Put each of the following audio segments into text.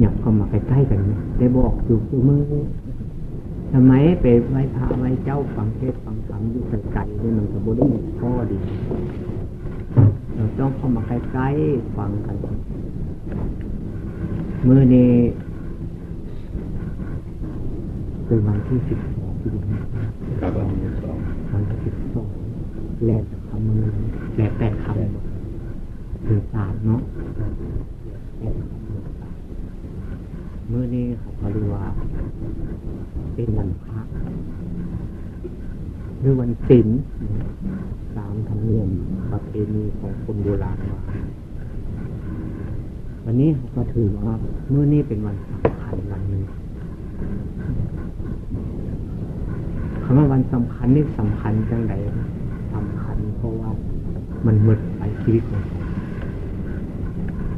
หยับเข้ามาใกล้ๆกันได้บอกอยู่คือมือทำไมไปไว้พระไว้เจ้าฟังเทศฟังธรรมอยู่ไกลๆเนี่ยมันจะบ่ได้มีข้อดีเราต้องเข้ามาใกล้ๆฟังกันเมื่อนี้เป็นวันที่สิบสองที่ดีครับวันที่สองวันที่สิบสองแหลกคำมือแหลกแปดคำถึงสามเนาะ มื่อนี้เขาก็รู้ว่า เป็นวันพระหรือวันศีลตามธรรมเนียมประเพณีของคนโบราณว่าวันนี้ก็ถือว่าเมื่อนี้เป็นวันสำคัญวันหนึ่งคำว่าวันสำคัญนี่สำคัญจังไดสำคัญ เพราะว่ามันหมดไปชีวิตของเขา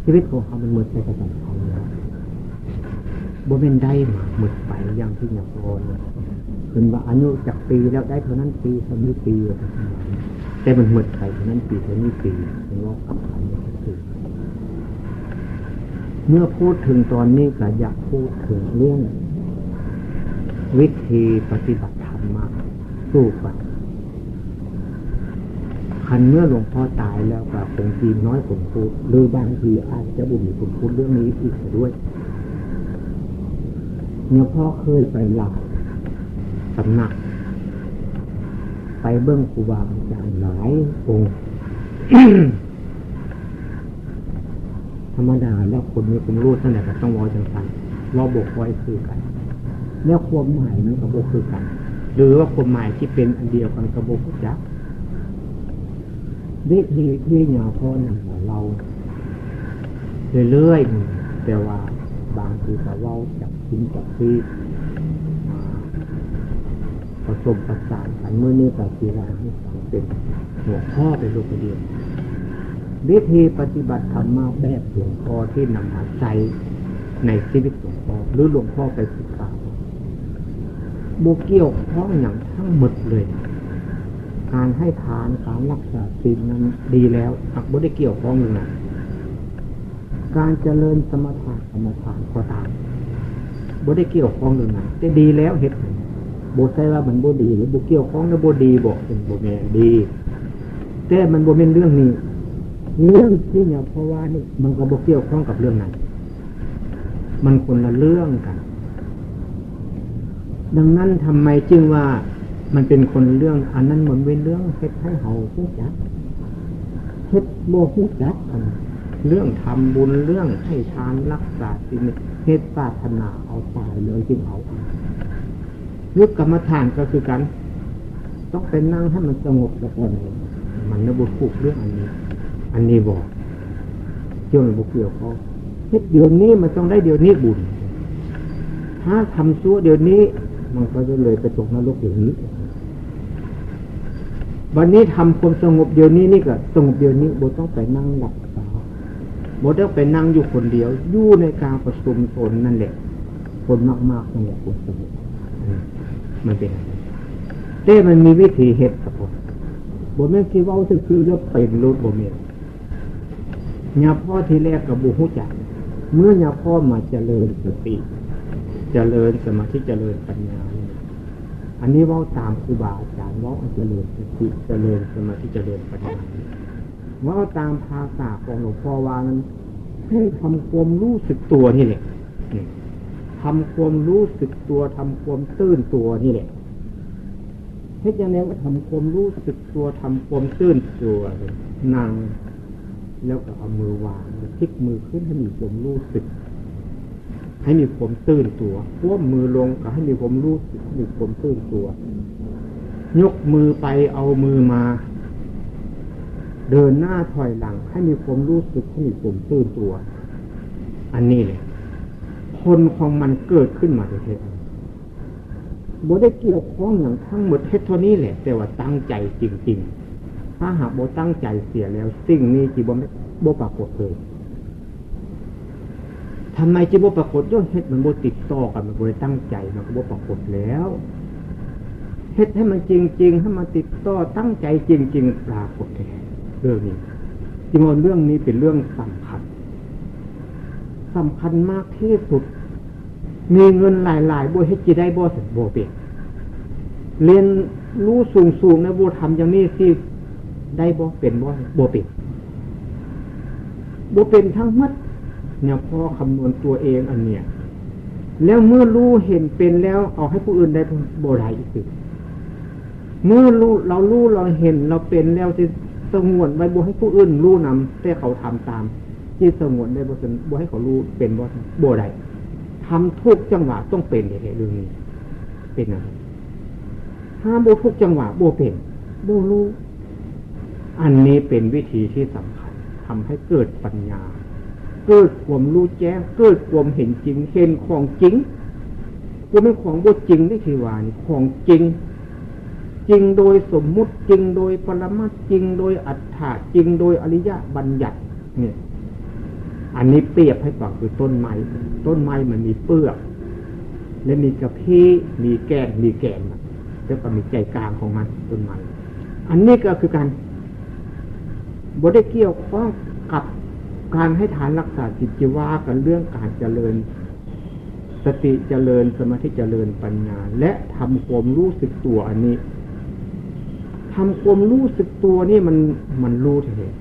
ชีวิตของเขามันหมดไปกับสำคัญ บ่เป็นได้หมดไปอย่างที่อย่างพอนเป็นว่าอายุจากปีแล้วได้เท่านั้นปีเท่านี้ปีแต่มันหมดไปเท่านั้นปีเท่านี้ปีเป็นว่าสำคัญคือเมื่อพูดถึงตอนนี้ก็อยากพูดถึงเรื่อง วิธีปฏิบัติธรรมมาสู้กันคันเมื่อหลวงพ่อตายแล้วก็คงจีน้อยผมพูดหรือบางทีอาจจะบุญผมพูดเรื่องนี้อีกด้วย เนี่ยพ่อเคยไปหลักสำนัก ไปเบื้องครูบาอาจารย์หลายองค์ธรรมดาแล้วคนมีความรู้ท่านไหนก็ต้องวอจังสันว่าบกไว้คือกัน แล้วความหมายนั้นก็บกคือกัน หรือว่าความหมายที่เป็นอันเดียวกันกับบกจักวิธีที่ยาวพ่อหนังเราเรื่อยๆแต่ว่า บางทีก็เล่าจากทิ้งจากที่ผสมประสานกันเมื่อนี้กับกีฬาให้ฟังเป็นหัวข้อไปรูปเดียววิธีปฏิบัติธรรมะแบบหลวงพ่อที่นำมาใช้ในชีวิตหลวงพ่อหรือหลวงพ่อไปศึกษาโบเกี่ยวข้องอย่างทั้งหมดเลย การให้ทานการรักษาศีลนั้นดีแล้วอักบ่ได้เกี่ยวข้องเลยนะ การเจริญสมถะสมถะก็ตามบ่ได้เกี่ยวข้องเลยนะแต่ดีแล้วเห็ดโบใช่ว่ามันบ่ดีหรือบ่เกี่ยวข้องแล้วบ่ดีบอกเป็นบ่แม่ดี แต่มันบ่เป็นเรื่องนี้เรื่องที่เนี่ยเพราะว่านี่มันก็บ่เกี่ยวข้องกับเรื่องนั้น มันคนละเรื่องกัน ดังนั้นทำไมจึงว่ามันเป็นคนเรื่อง อันนั้นมันเป็นเรื่องเฮ็ดให้เฮาผู้จักเฮ็ดโมผู้จักกัน เรื่องทำบุญเรื่องให้ทานรักษาสิ่งเฮ็ดปาถนาเอาตายเลยจึงเอายุกกรรมฐานก็คือกัน ต้องเป็นนั่งให้มันสงบแล้วก่อนมันระบุผูกเรื่องอันนี้ อันนี้บอกเกี่ยวกับบุกเกี่ยวเขาเฮ็ดเดี๋ยวนี้มันต้องได้เดี๋ยวนี้บุญ ถ้าทำชั่วเดี๋ยวนี้ มันก็จะเลยไปตกนรกเดี๋ยวนี้วันนี้ทำความสงบเดี๋ยวนี้นี่ก็สงบเดี๋ยวนี้บุต้องไปนั่งหลับ บดต้องไปนั่งอยู่คนเดียวอยู่ในการประชุมตนนั่นแหละ คนมากๆนั่นแหละคนสงบมันเป็นเต้มันมีวิธีเหตุครับผมบนแม่คิดว่าคือแล้วเป็นรูดบ่เมียญาพ่อที่แรกกับบุหุจักเมื่อญาพ่อมาเจริญสติเจริญสมาธิเจริญปัญญาอันนี้ว่าตามครูบาอาจารย์ว่าเจริญสติเจริญสมาธิเจริญปัญญา ว่าตามภาษาของหลวงพ่อวานั้นให้ทำความรู้สึกตัวนี่แหละทำความรู้สึกตัวทำความตื้นตัวนี่แหละเฮ็ดยังไงว่าทำความรู้สึกตัวทำความตื้นตัวนั่งแล้วก็เอามือวางพลิกมือขึ้นให้มีความรู้สึก ให้มีความตื้นตัวพวกมือลงก็ให้มีความรู้สึกมีความตื้นตัว ยกมือไปเอามือมา เดินหน้าถอยหลัง ให้มีความรู้สึกให้มีความตื่นตัว อันนี้เลยคนของมันเกิดขึ้นมาเทศบ่ได้เกี่ยวข้องอย่างทั้งหมดเทศเท่านี้แหละ แต่ว่าตั้งใจจริง ๆ ถ้าหากบ่ตั้งใจเสียแล้ว สิ่งนี้จีบ่บ่ปรากฏเลยทำไมจีบปรากฏย่อเฮ็ดมันโบติดต่อกันมันโบได้ตั้งใจมันก็บ่ปรากฏแล้วเฮ็ดให้มันจริง ๆ ให้มันติดต่อตั้งใจจริง ๆ ปรากฏแท้ เรื่องนี้จึงว่าเรื่องนี้เป็นเรื่องสำคัญสำคัญมากที่สุด มีเงินหลายๆบ่ให้จีได้บ่สิบ่เป็นเรียนรู้สูงสูงนะบ่ทำอย่างนี้สิได้บ่เป็นบ่บ่เป็นบ่เป็นทั้งมัดเนี่ยพ่อคำนวณตัวเองอันเนี้ยแล้วเมื่อรู้เห็นเป็นแล้วเอาให้ผู้อื่นได้บ่ได้อีกสิเมื่อรู้เรารู้เราเห็นเราเป็นแล้วจะ สงวนไว้บ่ให้ผู้อื่นรู้นำแต่เขาทำตาม ที่สงวนได้บ่เป็นบ่ให้เขารู้เป็นบ่บ่ได้ทำทุกจังหวะต้องเป็นอย่างเรื่องนี้เป็นอะไรห้ามบ่ทุกจังหวะบ่เป็นบ่รู้อันนี้เป็นวิธีที่สำคัญทำให้เกิดปัญญา เกิดความรู้แจ้ง เกิดความเห็นจริง เห็นของจริงว่าไม่ของบ่จริงได้ทีวานของจริง จริงโดยสมมุติจริงโดยปรมัตจริงโดยอัฏฐาจริงโดยอริยะบัญญัติเนี่ยอันนี้เปรียบให้ฟังคือต้นไม้ต้นไม้มันมีเปลือก และมีกระพี้มีแกนมีแกนแล้วก็มีใจกลางของมันต้นไม้อันนี้ก็คือการบได้เกี่ยวข้องกับการให้ฐานรักษาจิตจิวากันเรื่องการเจริญ สติเจริญสมาธิเจริญปัญญา และทำความรู้สึกตัวอันนี้ ทำความรู้สึกตัวนี่มันมันรู้เถอะ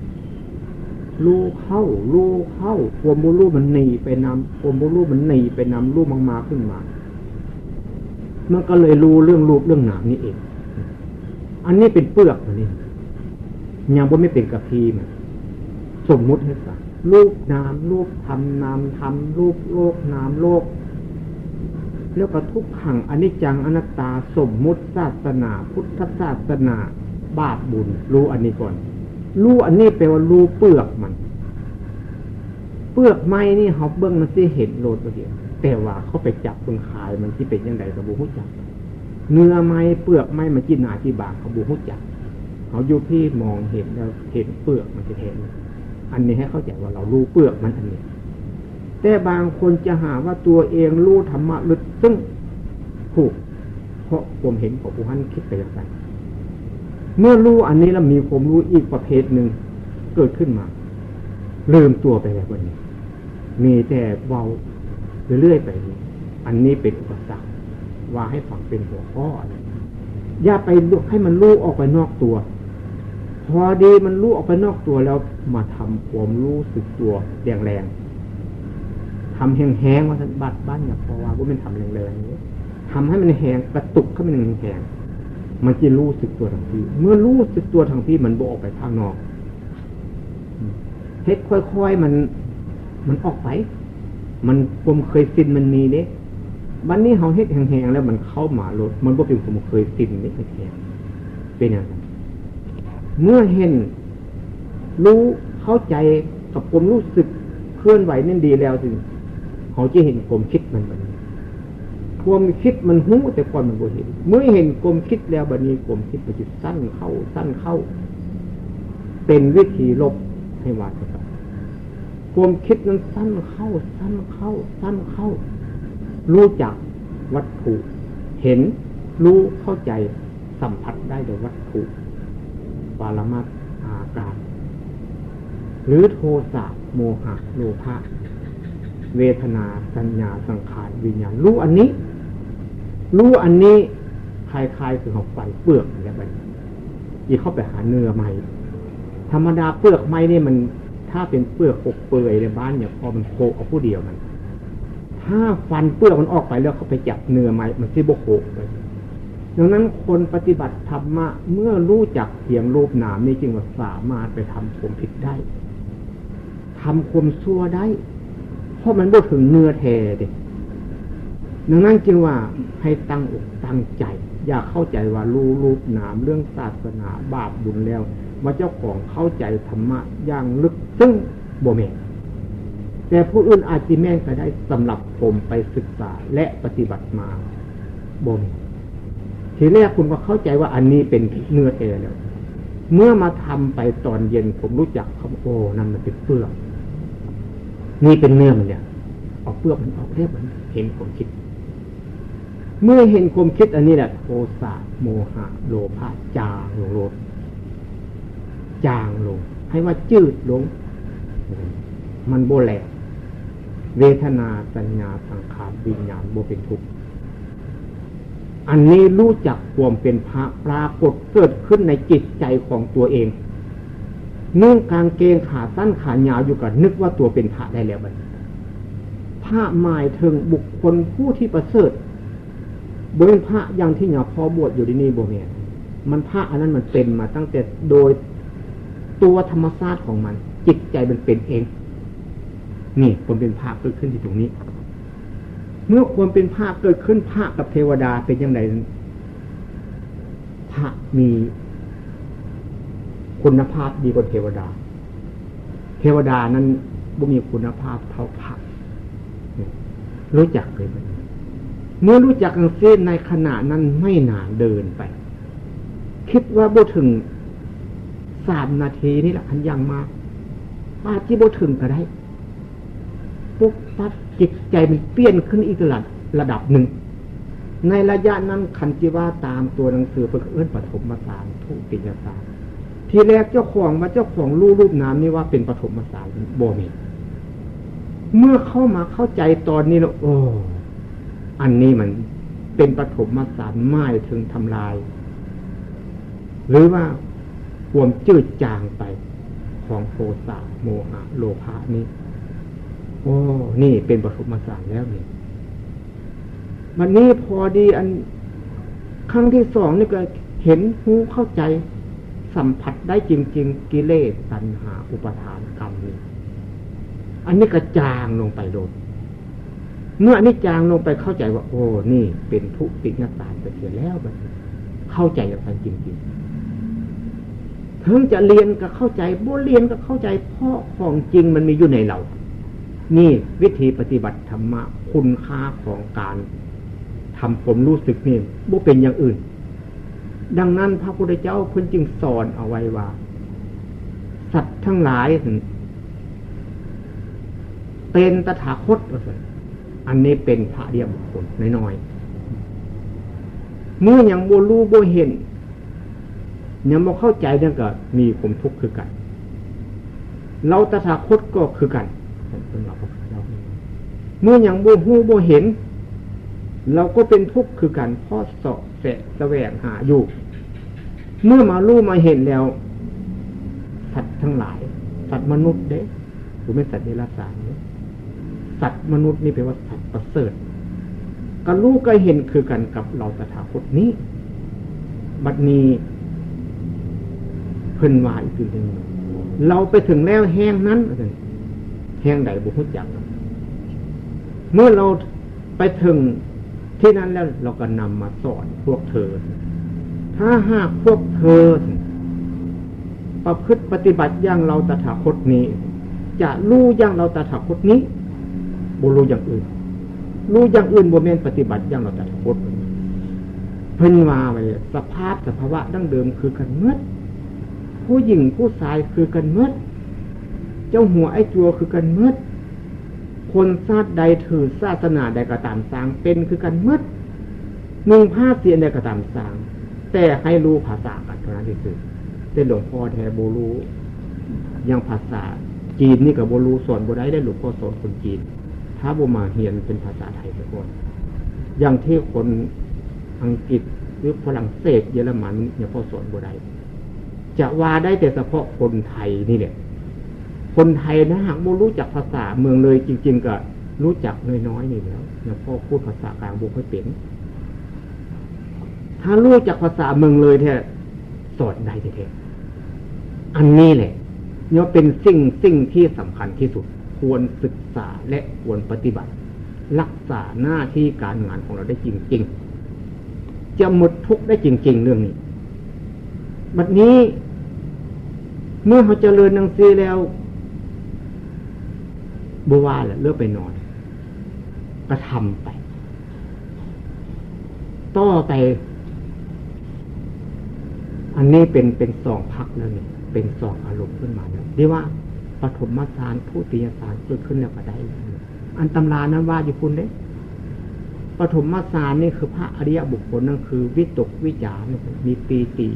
รู้เข้ารู้เข้าความบูรู้มันหนีไปนำความบูรู้มันหนีไปนำรู้มังมาขึ้นมา มันก็เลยรู้เรื่องรูปเรื่องหนามนี่เอง อันนี้เป็นเปลือกอันนี้ยังว่าไม่เป็นกระพีมันสมมุติให้ฟังรูปนามรูปธรรมนามธรรมรูปโลกนามโลก แล้วก็ทุกขังอนิจจังอนัตตาสมมุติศาสนา พุทธศาสนา บาปบุญ รู้อันนี้ก่อน รู้อันนี้แปลว่ารู้เปลือกมัน เปลือกไม้นี่เขาเบิ้องมันสิเห็นโลดตัวเดียวแต่ว่าเขาไปจับเบิ้งขายมันที่เป็นยังไงกระบูหุจักเนื้อไม้เปลือกไม้มันกินหนาที่บางกระบูหุจักเขาอยู่ที่มองเห็นแล้วเห็นเปลือกมันจะเห็น อันนี้ให้เข้าใจว่าเรารู้เปลือกมันอันนี้ แต่บางคนจะหาว่าตัวเองรู้ธรรมะลึกซึ่งถูก เพราะผมเห็นของผู้ท่านคิดไปอย่างไรเมื่อรู้อันนี้แล้วมีผมรู้อีกประเภทหนึ่งเกิดขึ้นมา ลืมตัวไปแล้ววันนี้ มีแต่เบาเรื่อยๆไปนี้อันนี้เป็นอุปสรรคว่าให้ฝังเป็นหัวข้ออะไรอย่าไปให้มันรู้ออกไปนอกตัว พอดีมันรู้ออกไปนอกตัวแล้วมาทำความรู้สึกตัวแรงๆ ทำแห้งๆว่าท่านบัดบ้านอย่าพอว่าว่ามันทำแรงๆนี้ทำให้มันแห้งกระตุกขึ้นมันแห้งมันจะรู้สึกตัวทางที่ เมื่อรู้สึกตัวทางที่มันโบออกไปข้างนอกเฮ็ดค่อยๆมันมันออกไป มันผมเคยสินมันมีเนี่ยวันนี้เขาเฮ็ดแห้งๆแล้วมันเข้ามาลดมันก็เป็นผมเคยสินนี่แห้งเป็นอย่างไรเมื่อเห็น รู้เข้าใจกับผมรู้สึกเคลื่อนไหวนั่นดีแล้วสิ เขาจะเห็นผมคิดมันมันความคิดมันหู้แต่ก่อนมันบ่เห็น เมื่อเห็นกลมคิดแล้วบัดนี้กลมคิดมันจะสั้นเข้า สั้นเข้า เป็นวิธีลบให้วาดครับความคิดนั้นสั้นเข้า สั้นเข้า สั้นเข้า รู้จักวัตถุ เห็นรู้เข้าใจสัมผัสได้โดยวัตถุปารมัตอาการ หรือโทสะโมหะโลภะ เวทนาสัญญาสังขารวิญญาณรู้อันนี้ รู้อันนี้คลายๆคือเขาไฟเปลือกอะไรแบบนี้ที่เข้าไปหาเนื้อไม้ธรรมดาเปลือกไม้นี่มัน ถ้าเป็นเปลือกปกเปื่อยในบ้านเนี่ยพอมันโคเอาผู้เดียวมัน ถ้าฟันเปลือกมันออกไปแล้วเขาไปจับเนื้อไม้มันซิบโคไปดังนั้นคนปฏิบัติธรรมะเมื่อรู้จักเสียงรูปนามนี่จึงว่าสามารถไปทำความผิดได้ทำความชั่วได้ เพราะมันบ่ถึงเนื้อแท้เด็ดังนั้นจึงว่าให้ตั้งอกตั้งใจ อย่าเข้าใจว่ารู้รูปนามเรื่องศาสนาบาปบุญแล้ว ว่าเจ้าของเข้าใจธรรมะอย่างลึกซึ่งโบเมนแต่ผู้อื่นอาจจะแม่นก็ได้สำหรับผมไปศึกษาและปฏิบัติมาโบเมนทีแรกคุณก็เข้าใจว่าอันนี้เป็นเนื้อเอแล้ว เมื่อมาทำไปตอนเย็นผมรู้จักคำโอ้นั่นมันเป็นเปลือก นี่เป็นเนื้อมันเนี่ยออกเปลือกมันออกเรียบมันเห็นผมคิด เมื่อเห็นความคิดอันนี้แหละโทสะโมหะ โลภะจางลงลงจางลง ให้ว่าจืดลง มันโบแหลกเวทนาสัญญาสังขารวิญญาณโบเป็นทุกข์อันนี้รู้จักความเป็นพระปรากฏเกิดขึ้นในจิตใจของตัวเอง นุ่งกางเกงขาสั้นขายาวอยู่กับนึกว่าตัวเป็นพระได้แล้วบัดพระหมายถึงบุคคลผู้ที่ประเสริฐบริเวณพระย่างที่หยาพอบวชอยู่ที่นี่โบเมียมันพระอันนั้นมันเป็นมาตั้งแต่โดยตัวธรรมชาติของมัน จิตใจมันเป็นเอง นี่คนเป็นพระเกิดขึ้นที่ตรงนี้ เมื่อความเป็นพระเกิดขึ้นพระกับเทวดาเป็นยังไงพระมี คุณภาพดีกว่าเทวดา เทวดานั้นบ่มีคุณภาพเท่าพระรู้จักเลยไหมเมื่อรู้จักกันเส้นในขณะนั้นไม่นานเดินไป คิดว่าบ่ถึงสามนาทีนี่แหละพันยังมาอาจจะบ่ถึงก็ได้ปุ๊บปั๊บจิตใจมันเปลี่ยนขึ้นอีกระดับระดับหนึ่ง ในระยะนั้นคันจิว่าตามตัวหนังสือเพื่อเอื้นปฐมมาสารทุติยสาร ทีแรกเจ้าของมาเจ้าของรูรูปน้ำนี่ว่าเป็นปฐมมาสารโบมีเมื่อเข้ามาเข้าใจตอนนี้แล้วโอ้อันนี้มันเป็นปฐมมาสารไม้ถึงทำลาย หรือว่าความจืดจางไปของโทสะโมหะโลภะนี้ โอ้ นี่เป็นปฐมสารแล้วนี่มันนี้พอดีอันครั้งที่สองนี่ก็เห็นหูเข้าใจ สัมผัสได้จริง ๆ กิเลสตัณหาอุปทานกรรมนี่อันนี้กระจางลงไปโดนเมื่ออันนี้จางลงไปเข้าใจว่า โอ้นี่เป็นทุติยสาไปเสียแล้วแบบเข้าใจอย่างนั้นจริงๆถึงจะเรียนก็เข้าใจบ่เรียนก็เข้าใจ เพราะของจริงมันมีอยู่ในเรา นี่วิธีปฏิบัติธรรมะคุณค่าของการทำผมรู้สึกนี่บ่เป็นอย่างอื่น ดังนั้นพระพุทธเจ้าเพิ่นจึงสอนเอาไว้ว่า สัตว์ทั้งหลายเป็นตถาคตอันนี้เป็นพระเดียบุคคลน้อยๆเมื่อยังโบรู้โบเห็นยังโมเข้าใจเนี่ยก็มีผมทุกข์คือกัน เราตถาคตก็คือกันเมื่อยังโบหูโบเห็น เราก็เป็นทุกข์คือกันเพ่อสอบแสะแสวงหาอยู่ เมื่อมารู้มาเห็นแล้ว สัตว์ทั้งหลาย สัตว์มนุษย์เด้หรือไม่สัตว์เดรัจฉานสัตว์มนุษย์นี่แปลว่าสัตว์ประเสริฐก็รู้ก็เห็นคือกันกับเราตถาคตนี้ บัดนี้เพิ่นว่าอีกทีหนึ่งเราไปถึงแล้วแห้งนั้นแห้งใดบุหุจักเมื่อเราไปถึงที่นั้นแล้วเราก็นำมาสอนพวกเธอ ถ้าหากพวกเธอ ประพฤติปฏิบัติอย่างเราตถาคตนี้ จะรู้อย่างเราตถาคตนี้บุรู้อย่างอื่น รู้อย่างอื่นบ่เมนปฏิบัติอย่างเราตถาคตเพิ่นมาไปสภาพสภาวะดั้งเดิมคือกันเมื่อผู้หญิงผู้ชายคือกันเมื่อเจ้าหัวไอ้จัวคือกันเมื่อคนชาติใดถือศาสนาใดก็ตามสร้างเป็นคือกันเมื่อนุ่งผ้าเสียนใดก็ตามสร้าง แต่ให้รู้ภาษากันเท่านั้นที่สุดเป็นหลวงพ่อแทโบรู้ยังภาษาจีนนี่กับโบรู้สอนโบได้ได้หลวงพ่อสอนคนจีน ถ้าโบมาเฮียนเป็นภาษาไทยไปก่อนอย่างที่คนอังกฤษหรือฝรั่งเศสเยอรมันเนี่ยพ่อสอนโบได้จะว่าได้แต่เฉพาะคนไทยนี่แหละคนไทยนะหากโมรู้จักภาษาเมืองเลยจริง ๆ ก็รู้จักน้อยๆนี่แล้วเนี่ยพ่อพูดภาษากลางโบค่อยเป็น ถ้ารู้จักภาษาเมืองเลยแท้สอนได้แท้อันนี้แหละเนี่ยเป็นสิ่งสิ่งที่สำคัญที่สุด ควรศึกษาและควรปฏิบัติ รักษาหน้าที่การงานของเราได้จริง ๆ จะหมดทุกข์ได้จริง ๆ เรื่องนี้บัดนี้ เมื่อเขาเจริญนังซีแล้วบัวาแหละเลือกไปนอนกระทำไป ต่อไป อันนี้เป็นเป็นสองพักแล้วเนี่ยเป็นสองอารมณ์ขึ้นมาแล้วเรียกว่าปฐมสารผู้ตียสารเกิดขึ้นแล้วก็ได้ อันตำรานั้นว่าอยู่คุณเด้ปฐมสารนี่คือพระอริยบุคคลนั่นคือ วิตกวิจารมีปีติ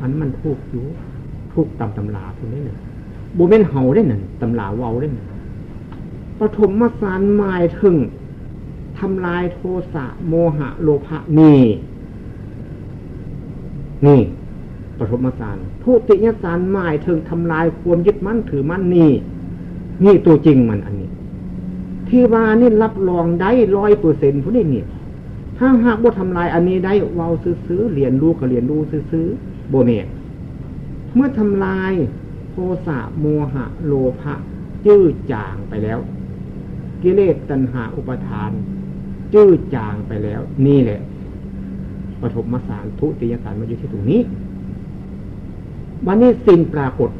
อันมันถูกอยู่ถูกตำตำราคุณได้เนี่ยบุเมนเฮาได้หนึ่งตำลาเว้าได้หนึ่งปฐมสารหมายถึงทำลายโทสะโมหะโลภะนี่ นี่ปฐมสารทุติยสารหมายถึงทำลายความยึดมั่นถือมั่นนี่นี่ตัวจริงมันอันนี้ ที่ว่านี่รับรองได้ร้อยเปอร์เซ็นต์ผู้นี้เนี่ยถ้าหากว่าทำลายอันนี้ได้เวาซื้อเรียนรู้ก็เรียนรู้ซื้อโบเมเมื่อทำลายโทสะโมหะ โลภะจื้อจางไปแล้ว กิเลสตัณหาอุปทาน จื้อจางไปแล้ว นี่แหละ ปฐมสารทุติยสารมาอยู่ที่ตรงนี้ วันนี้สิ่งปรากฏ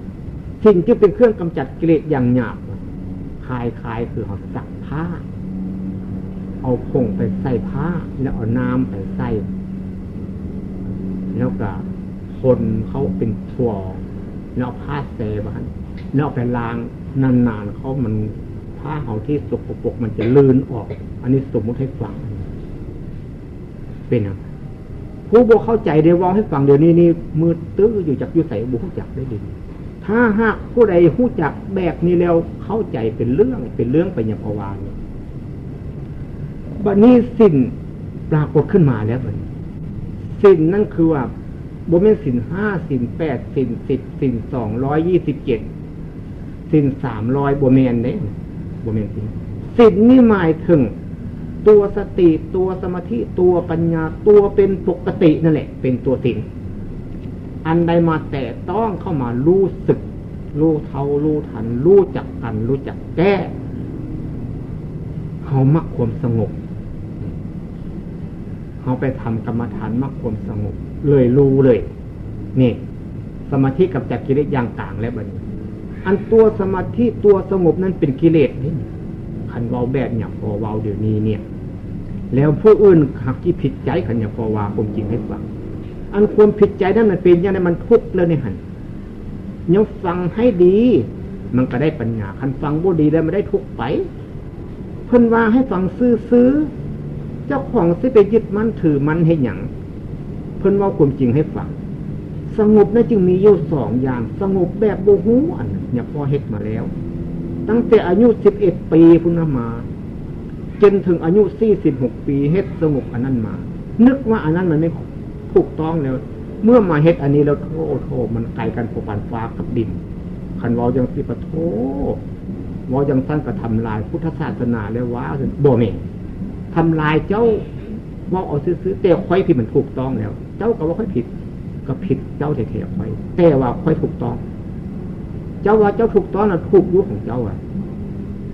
สิ่งที่เป็นเครื่องกำจัดกิเลสอย่างหยาบคลายคลายคือเขาสักผ้า เอาผงไปใส่ผ้า แล้วเอาน้ำไปใส่ แล้วก็คนเขาเป็นทัวแล้วผ้าเซบ้านแล้วไปล้างนานๆเขามันผ้าเขาที่สกปรกมันจะลื่นออก อันนี้สมมติให้ฟัง เป็นอะไร ผู้บกเข้าใจเดี๋ยวว่าให้ฟังเดี๋ยวนี้นี่มือตื้ออยู่จากยุใส่บุกจักได้ดี ถ้าหากผู้ใดหู้จักแบบนี้แล้วเข้าใจเป็นเรื่องเป็นเรื่องไปอย่างพวานบัดนี้สิ่นปรากฏขึ้นมาแล้วบัดสิ่นนั่นคือว่าบเมนสินห้าสินแปดสินสิบสินสองร้อยยี่สิบเจ็ดสินสามร้อยบเมนเนี่ยบเมนสินสินนี่หมายถึง ตัวสติตัวสมาธิตัวปัญญาตัวเป็นปกตินั่นแหละ เป็นตัวสินอันใดมาแต่ต้องเข้ามารู้สึก รู้เท่ารู้ทัน รู้จักกันรู้จักแก้เขามักความสงบเขาไปทำกรรมฐานมักความสงบ เลยรู้เลย นี่ สมาธิกับจักกิเลสอย่างต่างแล้วบัดนี้ อันตัวสมาธิตัวสงบนั้นเป็นกิเลสนี่ขันเวาแบบเนี่ยพอเวาเดี๋ยวนี้เนี่ย แล้วผู้อื่นหักที่ผิดใจขันเนี่ยพอว่าผมจริงให้ฟังอันความผิดใจนั้นมันเป็นยังไงมันทุกข์เลยในหันยังฟังให้ดี มันก็ได้ปัญญาคันฟังบ่ดีแล้วมันได้ทุกข์ไป เพิ่นว่าให้ฟังซื้อเจ้าของสิไปยึดมั่นถือมันให้หยังเพิ่นว่าความจริงให้ฟังสงบนั่นจึงมีอยู่สองอย่าง สงบแบบโบหูอันเนี่ยพอเฮ็ดมาแล้ว ตั้งแต่อายุสิบเอ็ดปีพุทธมา จนถึงอายุสี่สิบหกปีเฮ็ดสงบอันนั้นมา นึกว่าอันนั้นมันไม่ถูกต้องแล้ว เมื่อมาเฮ็ดอันนี้แล้วโทษโทมันไกลกันปปันฟ้ากับดินขันวอยังสิปะโทวอยังสั้นกระทำลายพุทธศาสนาแล้วว่าโบเมทำลายเจ้าว่าเอาซื้อแต่ค่อยผิดมันถูกต้องแล้ว เจ้าก็ว่าค่อยผิด ก็ผิดเจ้าเทๆค่อยแต่ว่าค่อยถูกต้อง เจ้าว่าเจ้าถูกต้องนะถูกยุของเจ้าอะ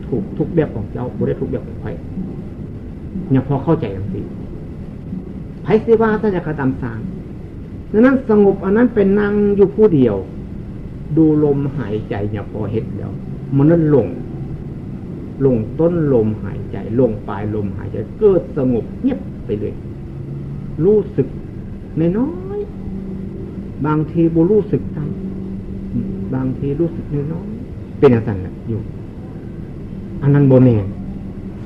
ถูกทุกแบบของเจ้าไม่ได้ทุกแบบของใครเนี่ยพอเข้าใจกันสิไพ่สิว่าท่านจะกระทำสางดังนั้นสงบอันนั้นเป็นนั่งอยู่ผู้เดียว ดูลมหายใจเนี่ยพอเห็นแล้วมันนั่นลง ลงต้นลมหายใจ ลงปลายลมหายใจ เกิดสงบเงียบไปเลย รู้สึกน้อยบางทีบูรู้สึกตั้งบางทีรู้สึกน้อยเป็นอย่างนั้นแหละอยู่ อันนั้นโบเน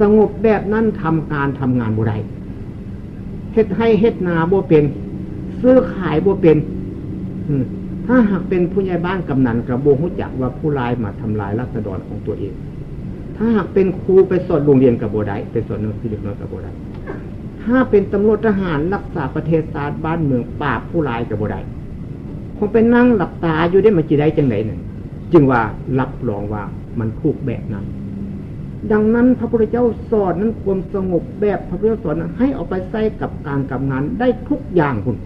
สงบแบบนั้นทำการทำงานบุไรเฮ็ดให้เฮ็ดนาโบเป็น ซื้อขายโบเป็นถ้าหากเป็นผู้ใหญ่บ้านกำนันกระโบหุจักว่าผู้ลายมาทำลายรัศดรของตัวเอง ถ้าหากเป็นครูไปสอนโรงเรียนกับโบได้ไปสอนนังสือเด็กน้อยกับโบได้ถ้าเป็นตำรวจทหารรักษาประเทศชาติบ้านเมืองปราบผู้ลายกับโบได้คงเป็นนั่งหลับตาอยู่ได้มาจีได้จังไหนหนึ่งจึงว่ารับรองว่ามันถูกแบบนั้น ดังนั้นพระพุทธเจ้าสอนนั้นความสงบแบบพระพุทธเจ้าสอนให้เอาไปใส่กับการกับงานได้ทุกอย่างคุณ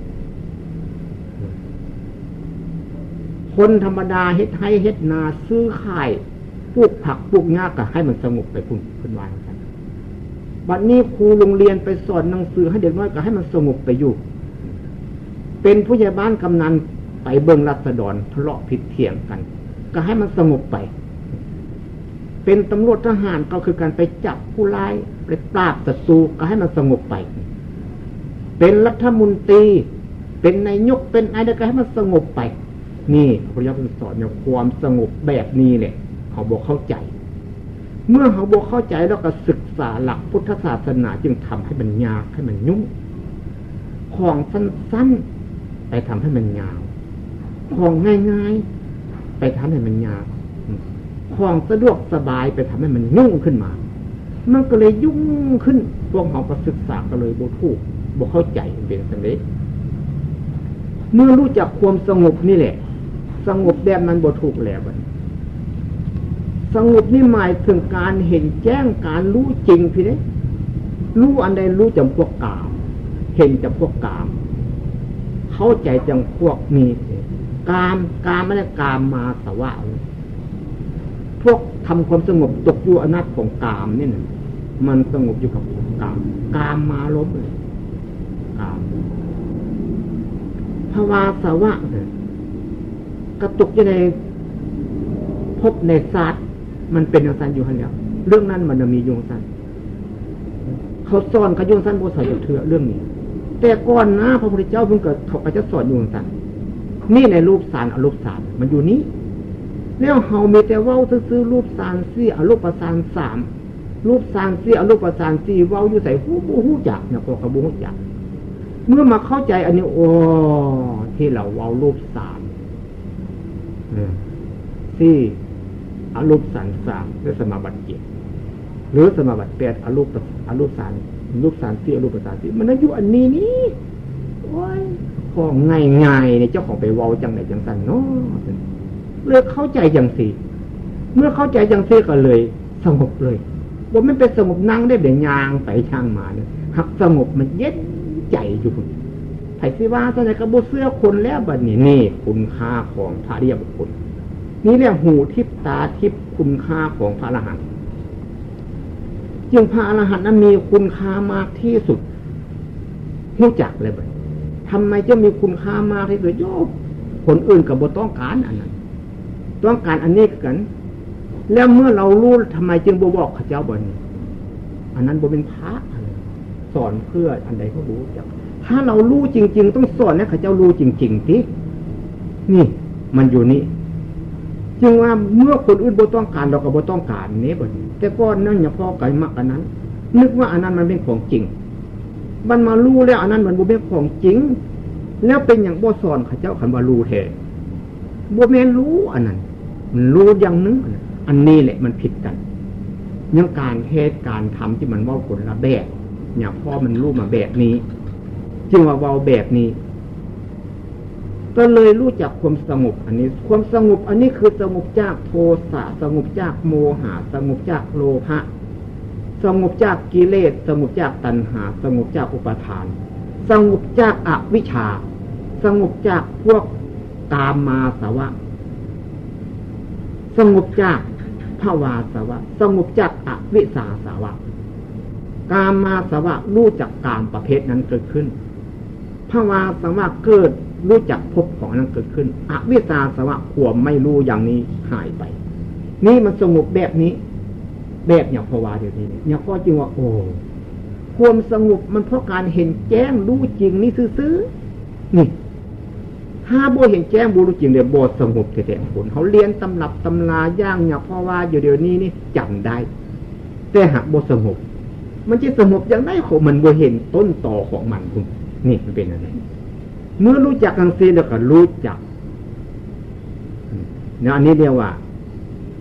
คนธรรมดาเฮ็ดให้เฮ็ดนาซื้อขายปลูกผักปลูกหญ้าก็ให้มันสงบไปคุณคุณวายกันบัดนี้ครูโรงเรียนไปสอนหนังสือให้เด็กน้อยก็ให้มันสงบไปอยู่ เป็นผู้ใหญ่บ้านกำนันไปเบิ่งรัศดรทะเลาะผิดเถียงกัน ก็ให้มันสงบไป เป็นตำรวจทหารก็คือการไปจับผู้ร้ายไปปราบศัตรูก็ให้มันสงบไป เป็นรัฐมนตรี เป็นนายกเป็นอะไรก็ให้มันสงบไป นี่พระยาพุทธสอนเนี่ยความสงบแบบนี้แหละเขาบอกเข้าใจ เมื่อเขาบอกเข้าใจแล้วก็ศึกษาหลักพุทธศาสนาจึงทำให้มันยากให้มันยุ่ง ของสั้นๆไปทำให้มันยาว ของง่ายๆ ไปทำให้มันยาว ของสะดวกสบายไปทำให้มันยุ่งขึ้นมา มันก็เลยยุ่งขึ้นพวกของประศึกษาก็เลยโบทูกโบเข้าใจเป็นสังเกตเมื่อรู้จักความสงบนี่แหละ สงบแบบนั้นโบถูกแล้วบันสงบนี่หมายถึงการเห็นแจ้งการรู้จริงพี่เด้รู้อันใดรู้จำพวกกาม เห็นจำพวกกาม เข้าใจจำพวกมีกามกามไม่ได้กามมาสวะ พวกทำความสงบตกอยู่อนัตของกามนี่นะมันสงบอยู่กับกาม กามมาลบเลยกามภาวาสวะเลยกระตุกยังไงพบในศาสตร์มันเป็นอย่างสั้นอยู่หันแล้วเรื่องนั้นมันจะมีโยงสั้นเขาสอนขยุงสั้นโบสถ์เถื่อเรื่องนี้ แต่ก่อนนะพระพุทธเจ้าเพิ่งเกิดเขาก็จะสอนโยงสั้นนี่ในรูปสารอรูปสารมันอยู่นี้ แล้วเฮามีแต่ว่าซื้อรูปสารสี่อรูปประสานสามรูปสารสี่อรูปประสานสี่ว่าอยู่ใส่หูบูหูจักเนี่ยก็กระบูหูจัก เมื่อมาเข้าใจอันนี้โอ้ที่เราเว้ารูปสามสี่อรูปสารสามและสมาบัติเจ็ดหรือสมาบัติแปดอรูปอรูปสารรูปสารสี่อรูปสารสี่มันอายุอันนี้นี่โอ้ยของง่ายๆเนี่ยเจ้าของไปเว้าจังไหนจังสันเนาะ เลยเข้าใจอย่างสี่ เมื่อเข้าใจอย่างสี่ก็เลย สงบเลยว่าไม่เป็นสงบนั่งได้เดี๋ยวยางไปช่างมาเนี่ยหักสงบมันเย็นใจอยู่ไผ่สิว่าตอนไหนกระโบเสื้อคนแล้วบัดนี้นี่ คุณค่าของพระเรียบุคคลนี่เรียกหูทิพตาทิพคุณค่าของพระอรหันต์จึงพระอรหันต์นั้นมีคุณค่ามากที่สุดรู้จักเลยบัดทำไมจะมีคุณค่ามากที่สุดโยบคนอื่นกับบต้องการอันนั้น ต้องการอันนี้กัน แล้วเมื่อเรารู้ทำไมจึงบบอกข้าเจ้าบนอันนั้นบเป็นพระสอนเพื่ออันใดก็รู้จัก ถ้าเรารู้จริง ๆ ต้องสอนให้ข้าเจ้ารู้จริงๆที่นี่มันอยู่นี่จึงว่าเมื่อคนอื่นบ่ต้องการเราก็บ่ต้องการนี้บ่แต่ก้อนนั่นอย่าพ่อไก่มากอันนั้น นึกว่าอันนั้นมันเป็นของจริง มันมารู้แล้วอันนั้นมันบ่เป็นของจริง แล้วเป็นอย่างบ่สอนข้าเจ้าขันว่ารู้แท้บ่แม่นรู้อันนั้น รู้อย่างนึงอันนี้แหละมันผิดกันยังการเหตุการทำที่มันว่าคนละแบบเนี่ยพ่อมันรู้มาแบบนี้ จึงว่าเว้าแบบนี้ ก็เลยรู้จักความสงบอันนี้ ความสงบอันนี้คือสงบจากโทสะสงบจากโมหะสงบจากโลภะสงบจากกิเลสสงบจากตัณหา สงบจากอุปทาน สงบจากอวิชชา สงบจากพวกตามมาสวะ สงบจากภาวาสวะ สงบจากอวิสาสวะ กามาสวะรู้จักกามประเภทนั้นเกิดขึ้นภาวาสวะเกิดรู้จักพบของนั้นเกิดขึ้น อวิสาสวะขวมไม่รู้อย่างนี้หายไป นี่มันสงบแบบนี้ แบบอย่างภาวาเดียวนี้เนี่ยพ่อจึงว่า โอ้ความสงบมันเพราะการเห็นแจ้งรู้จริงนี่ซื้อนี่ ถ้าโบเห็นแจ้งบูรู้จริงเดี๋ยวโบสงบแต่ผลเขาเรียนตำรับตำราย่างเนี่ยเพราะว่าอยู่เดี๋ยวนี้นี่จำได้ แต่หากโบสงบมันจะสงบอย่างไรของมันโบเห็นต้นต่อของมันคุณนี่มันเป็นอะไรเมื่อรู้จักกังซีแล้วก็รู้จักเนี่ยอันนี้เรียกว่า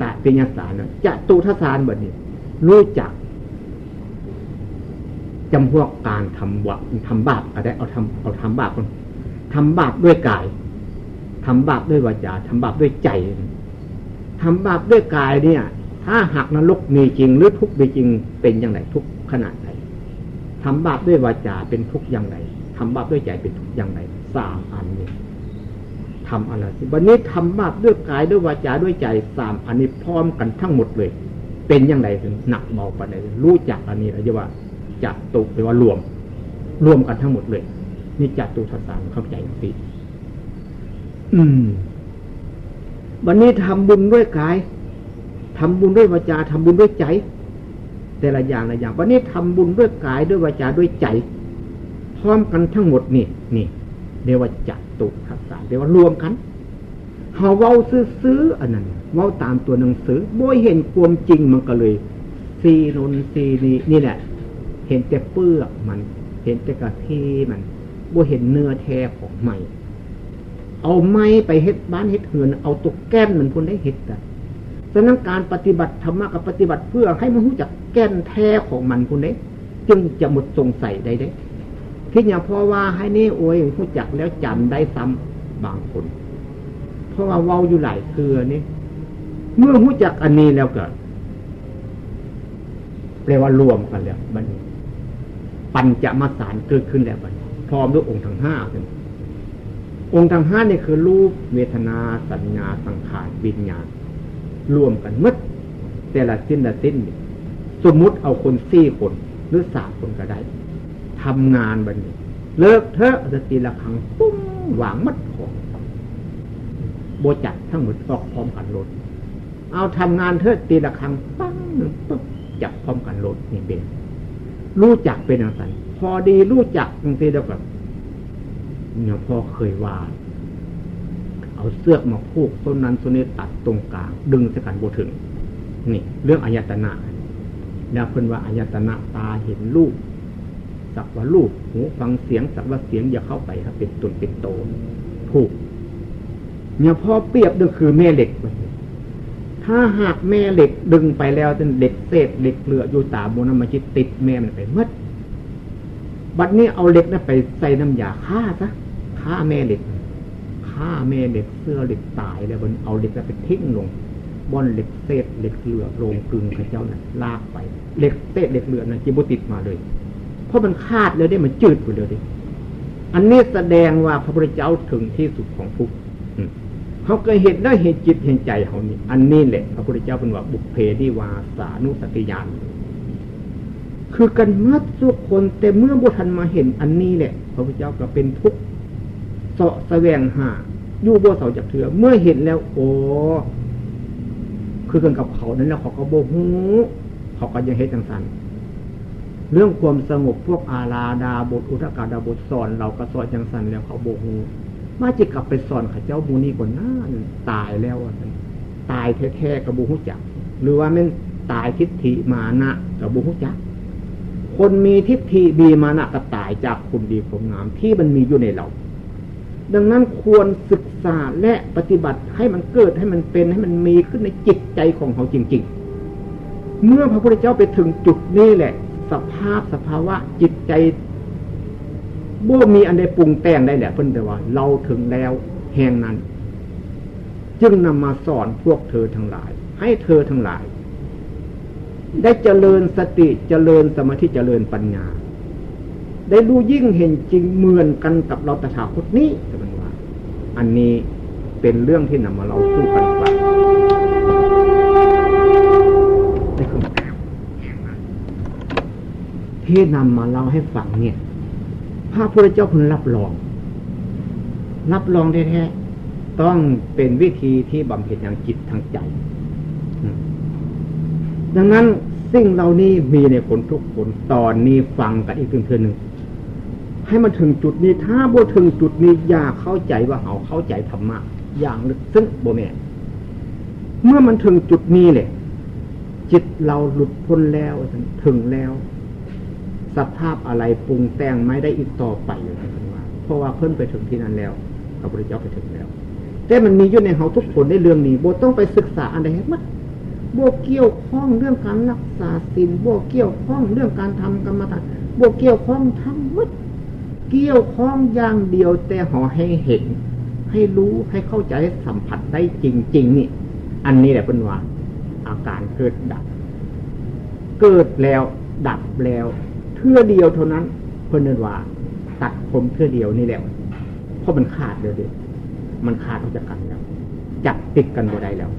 ตะปิญญาสารจะตุทสารแบบนี้ รู้จักจำพวกการทำวะทำบาปอะไรเอาทำเอาทำบาปคน ทำบาปด้วยกายทำบาปด้วยวาจาทำบาปด้วยใจทำบาปด้วยกายเนี่ย ถ้าหักนรกมีจริงหรือทุกข์มีจริงเป็นอย่างไรทุกขนาดไหนทำบาปด้วยวาจาเป็นทุกข์อย่างไรทำบาปด้วยใจเป็นทุกข์อย่างไรสามอันนี้ทำอะไรสิวันนี้ทำบาปด้วยกายด้วยวาจาด้วยใจสามอันนี้พร้อมกันทั้งหมดเลย เป็นอย่างไรถึงหนักเบาปานใดรู้จักอันนี้เรียกว่าจับตุแปลว่ารวม รวมกันทั้งหมดเลย นี่จัตุทัสสารเข้าใจสิอืม วันนี้ทำบุญด้วยกายทำบุญด้วยวาจาทำบุญด้วยใจ แต่ละอย่างละอย่าง วันนี้ทำบุญด้วยกายด้วยวาจาด้วยใจ พร้อมกันทั้งหมดนี่นี่เรียกว่าจัตุทัสสารเรียกว่ารวมกันเฮาเว้าซื้อๆอันนั้นเว้าตามตัวหนังสือบ่เห็นความจริงมันก็เลยซีนนซีนี้นี่แหละ เห็นแต่เปลือกมัน เห็นแต่กะทิมัน บ่เห็นเนื้อแท้ของไม้เอาไม้ไปเฮ็ดบ้านเฮ็ดเหือน เอาตุกแก้มมันพ้นได้เฮ็ดกันฉะนั้นการปฏิบัติธรรมะกับปฏิบัติเพื่อให้มันรู้จักแก่นแท้ของมันคุณเด้จึงจะหมดสงสัยได้เด้ที่อย่างพ่อว่าให้นี่โอ้ยรู้จักแล้วจำได้ซ้ำบางคน เพราะว่าเว้าอยู่หลายเคือนี่เมื่อรู้จักอันนี้แล้วเกิดแปลว่ารวมกันแล้วมันปัญจมาสารเกิดขึ้นแล้วมัน พร้อมด้วยองค์ทั้งห้าเองค์ทั้งห้านี่คือรูปเวทนาสัญญาสังขารวิญญาณรวมกันมัดแต่ละสิ้นละสิ้น สมมุติเอาคนสี่คนหรือสามคนก็ได้ทำงานบันนี้ เลิกเถอะจะตีละครั้งปุ้งหวางมัดของโบจัดทั้งหมดออกพร้อมกันลดเอาทำงานเถอะตีละครั้งปั้งปุ๊บจับพร้อมกันลดนี่เป็นรู้จักเป็นอย่างไร พอดีรู้จักบางทีเดียวกับเนี่ยพ่อเคยว่า เอาเสื้อมาพูกต้นนั้นต้นนี้ตัดตรงกลาง ดึงสกันโบถึง นี่ เรื่องอายตนะแล้วเพิ่นว่าอายตนะตาเห็นรูปสักว่ารูปหูฟังเสียงสักว่าเสียงอย่าเข้าไปครับเป็นตุนเป็นโตถูกเนี่ยพอเปรียบก็คือแม่เหล็กถ้าหากแม่เหล็กดึงไปแล้วจนเด็กเศษเหล็กเหลืออยู่ตาบนน้ำมันจิตติดแม่มันไปมัด บัดนี้เอาเหล็กนั้ไปใส่น้ำยาฆ่าซะฆ่าแม่เหล็กฆ่าแม่เหล็กเสื้อเหล็กตายแล้วมันเอาเหล็กนั้ไปทิ้งลงบอนเหล็กเศษเหล็กเหลือโรงกึงพระเจ้านั้นลากไปเหล็กเศษเหล็กเหลือนั้นจิบุติดมาเลย เพราะมันคาดเลยได้มันจืดไปเลยดิอันนี้แสดงว่าพระพุทธเจ้าถึงที่สุดของทุกเขาเคยเห็นได้เห็นจิตเห็นใจเขานี่อันนี้แหละพระพุทธเจ้าเป็นว่าบุพเพดีวาสานุสติยาน คือกันมัดทุกคนแต่เมื่อบุทันมาเห็นอันนี้แหละพระพุทธเจ้าก็เป็นทุกข์เสาะแสวงหาอยู่บนเสาจากเถือเมื่อเห็นแล้ว โอ้คือกันกับเขานั้นแล้วเขาก็โบหูเขาก็ยังเฮ็ดจังสันเรื่องความสงบพวกอาลาดาบทอุทกาดาบทสอน เราก็สอนจังสันแล้วเขาโบหูมาจิกลับไปสอนข้าเจ้ามูนีก่อนหน้าตายแล้วอะตายแท้ๆกับบูฮุจัก หรือว่ามันตายทิฏฐิมานะกับบูฮุจัก คนมีทิฏฐิดีมานะก็ตายจากคุณดีความงามที่มันมีอยู่ในเรา ดังนั้นควรศึกษาและปฏิบัติให้มันเกิดให้มันเป็นให้มันมีขึ้นในจิตใจของเขาจริง ๆ เมื่อพระพุทธเจ้าไปถึงจุดนี้แหละ สภาพสภาวะจิตใจบ่มีอันใดปรุงแต่งได้แหละเพิ่นแต่ว่า เราถึงแล้วแห่งนั้น จึงนำมาสอนพวกเธอทั้งหลาย ให้เธอทั้งหลาย ได้เจริญสติเจริญสมาธิเจริญปัญญา ได้รู้ยิ่งเห็นจริงเหมือนกันกับเราตถาคตนี้จะเป็นว่า อันนี้เป็นเรื่องที่นำมาเราสู้กันฟังที่นำมาเล่าให้ฟังเนี่ย พระพุทธเจ้าคุณรับรอง รับรองแท้ๆต้องเป็นวิธีที่บำเพ็ญทางจิตทางใจ ดังนั้นสิ่งเหล่านี้มีในคนทุกคนตอนนี้ฟังกันอีกเพื่อนหนึ่งให้มันถึงจุดนี้ถ้าบ่ถึงจุดนี้อย่าเข้าใจว่าเขาเข้าใจธรรมะอย่างลึกซึ้งโบแม่เมื่อมันถึงจุดนี้เลยจิตเราหลุดพ้นแล้วถึงแล้ว สภาพอะไรปรุงแต่งไม่ได้อีกต่อไปอยู่นะว่าเพราะว่าเพิ่นไปถึงที่นั้นแล้วพระพุทธเจ้าไปถึงแล้ว แต่มันมีอยู่ในเขาทุกคนในเรื่องนี้โบต้องไปศึกษาอะไรให้มัด โบเกี่ยวข้องเรื่องการรักษาศีลโบเกี่ยวข้องเรื่องการทำกรรมฐานโบเกี่ยวข้องทั้งหมดเกี่ยวข้องอย่างเดียวแต่หอให้เห็น ให้รู้ให้เข้าใจสัมผัสได้จริง ๆ นี่ อันนี้แหละเป็นว่า อาการเกิดดับ เกิดแล้วดับแล้วเพื่อเดียวเท่านั้น เพื่อนนว่า ตัดผมเพื่อเดียวนี่แหละเพราะมันขาดเลยเด็มันขาดออกจากกันแล้วจับติดกันบ่ได้แล้ว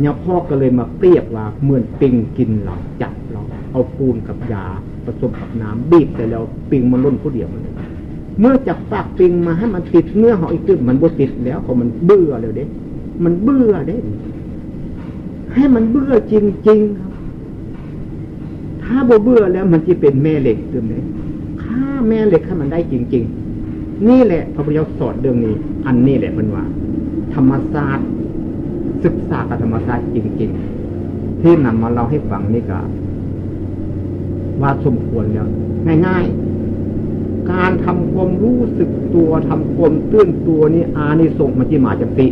เนี่ยพ่อก็เลยมาเปรียบว่าเหมือนปิงกินเราจับเราเอาปูนกับยาผสมกับน้ำบีบไปแล้วปิงมันล้นผู้เดียวมันเลยเมื่อจับปากปิงมาให้มันติดเนื้อหอยตึ้มันบ่ติดแล้วพราะมันเบื่อเลยเด้ มันเบื่อเด้ ให้มันเบื่อจริงๆครับ ถ้าบ่เบื่อแล้วมันจะเป็นแม่เหล็กตืมเลยฆ่าแม่เหล็กให้มันได้จริง ๆ นี่แหละพระพุทธเจ้าสอนเรื่องนี้ อันนี้แหละมันว่า ธรรมศาสตร์ ศึกษากับธรรมศาตร์จริงๆ ที่นำมาเราให้ฟังนี่ก็ว่าสมควรแล้วง่ายๆ การทำความรู้สึกตัวทำความตื้นตัวนี้อานิสงส์มันจะมาจากติ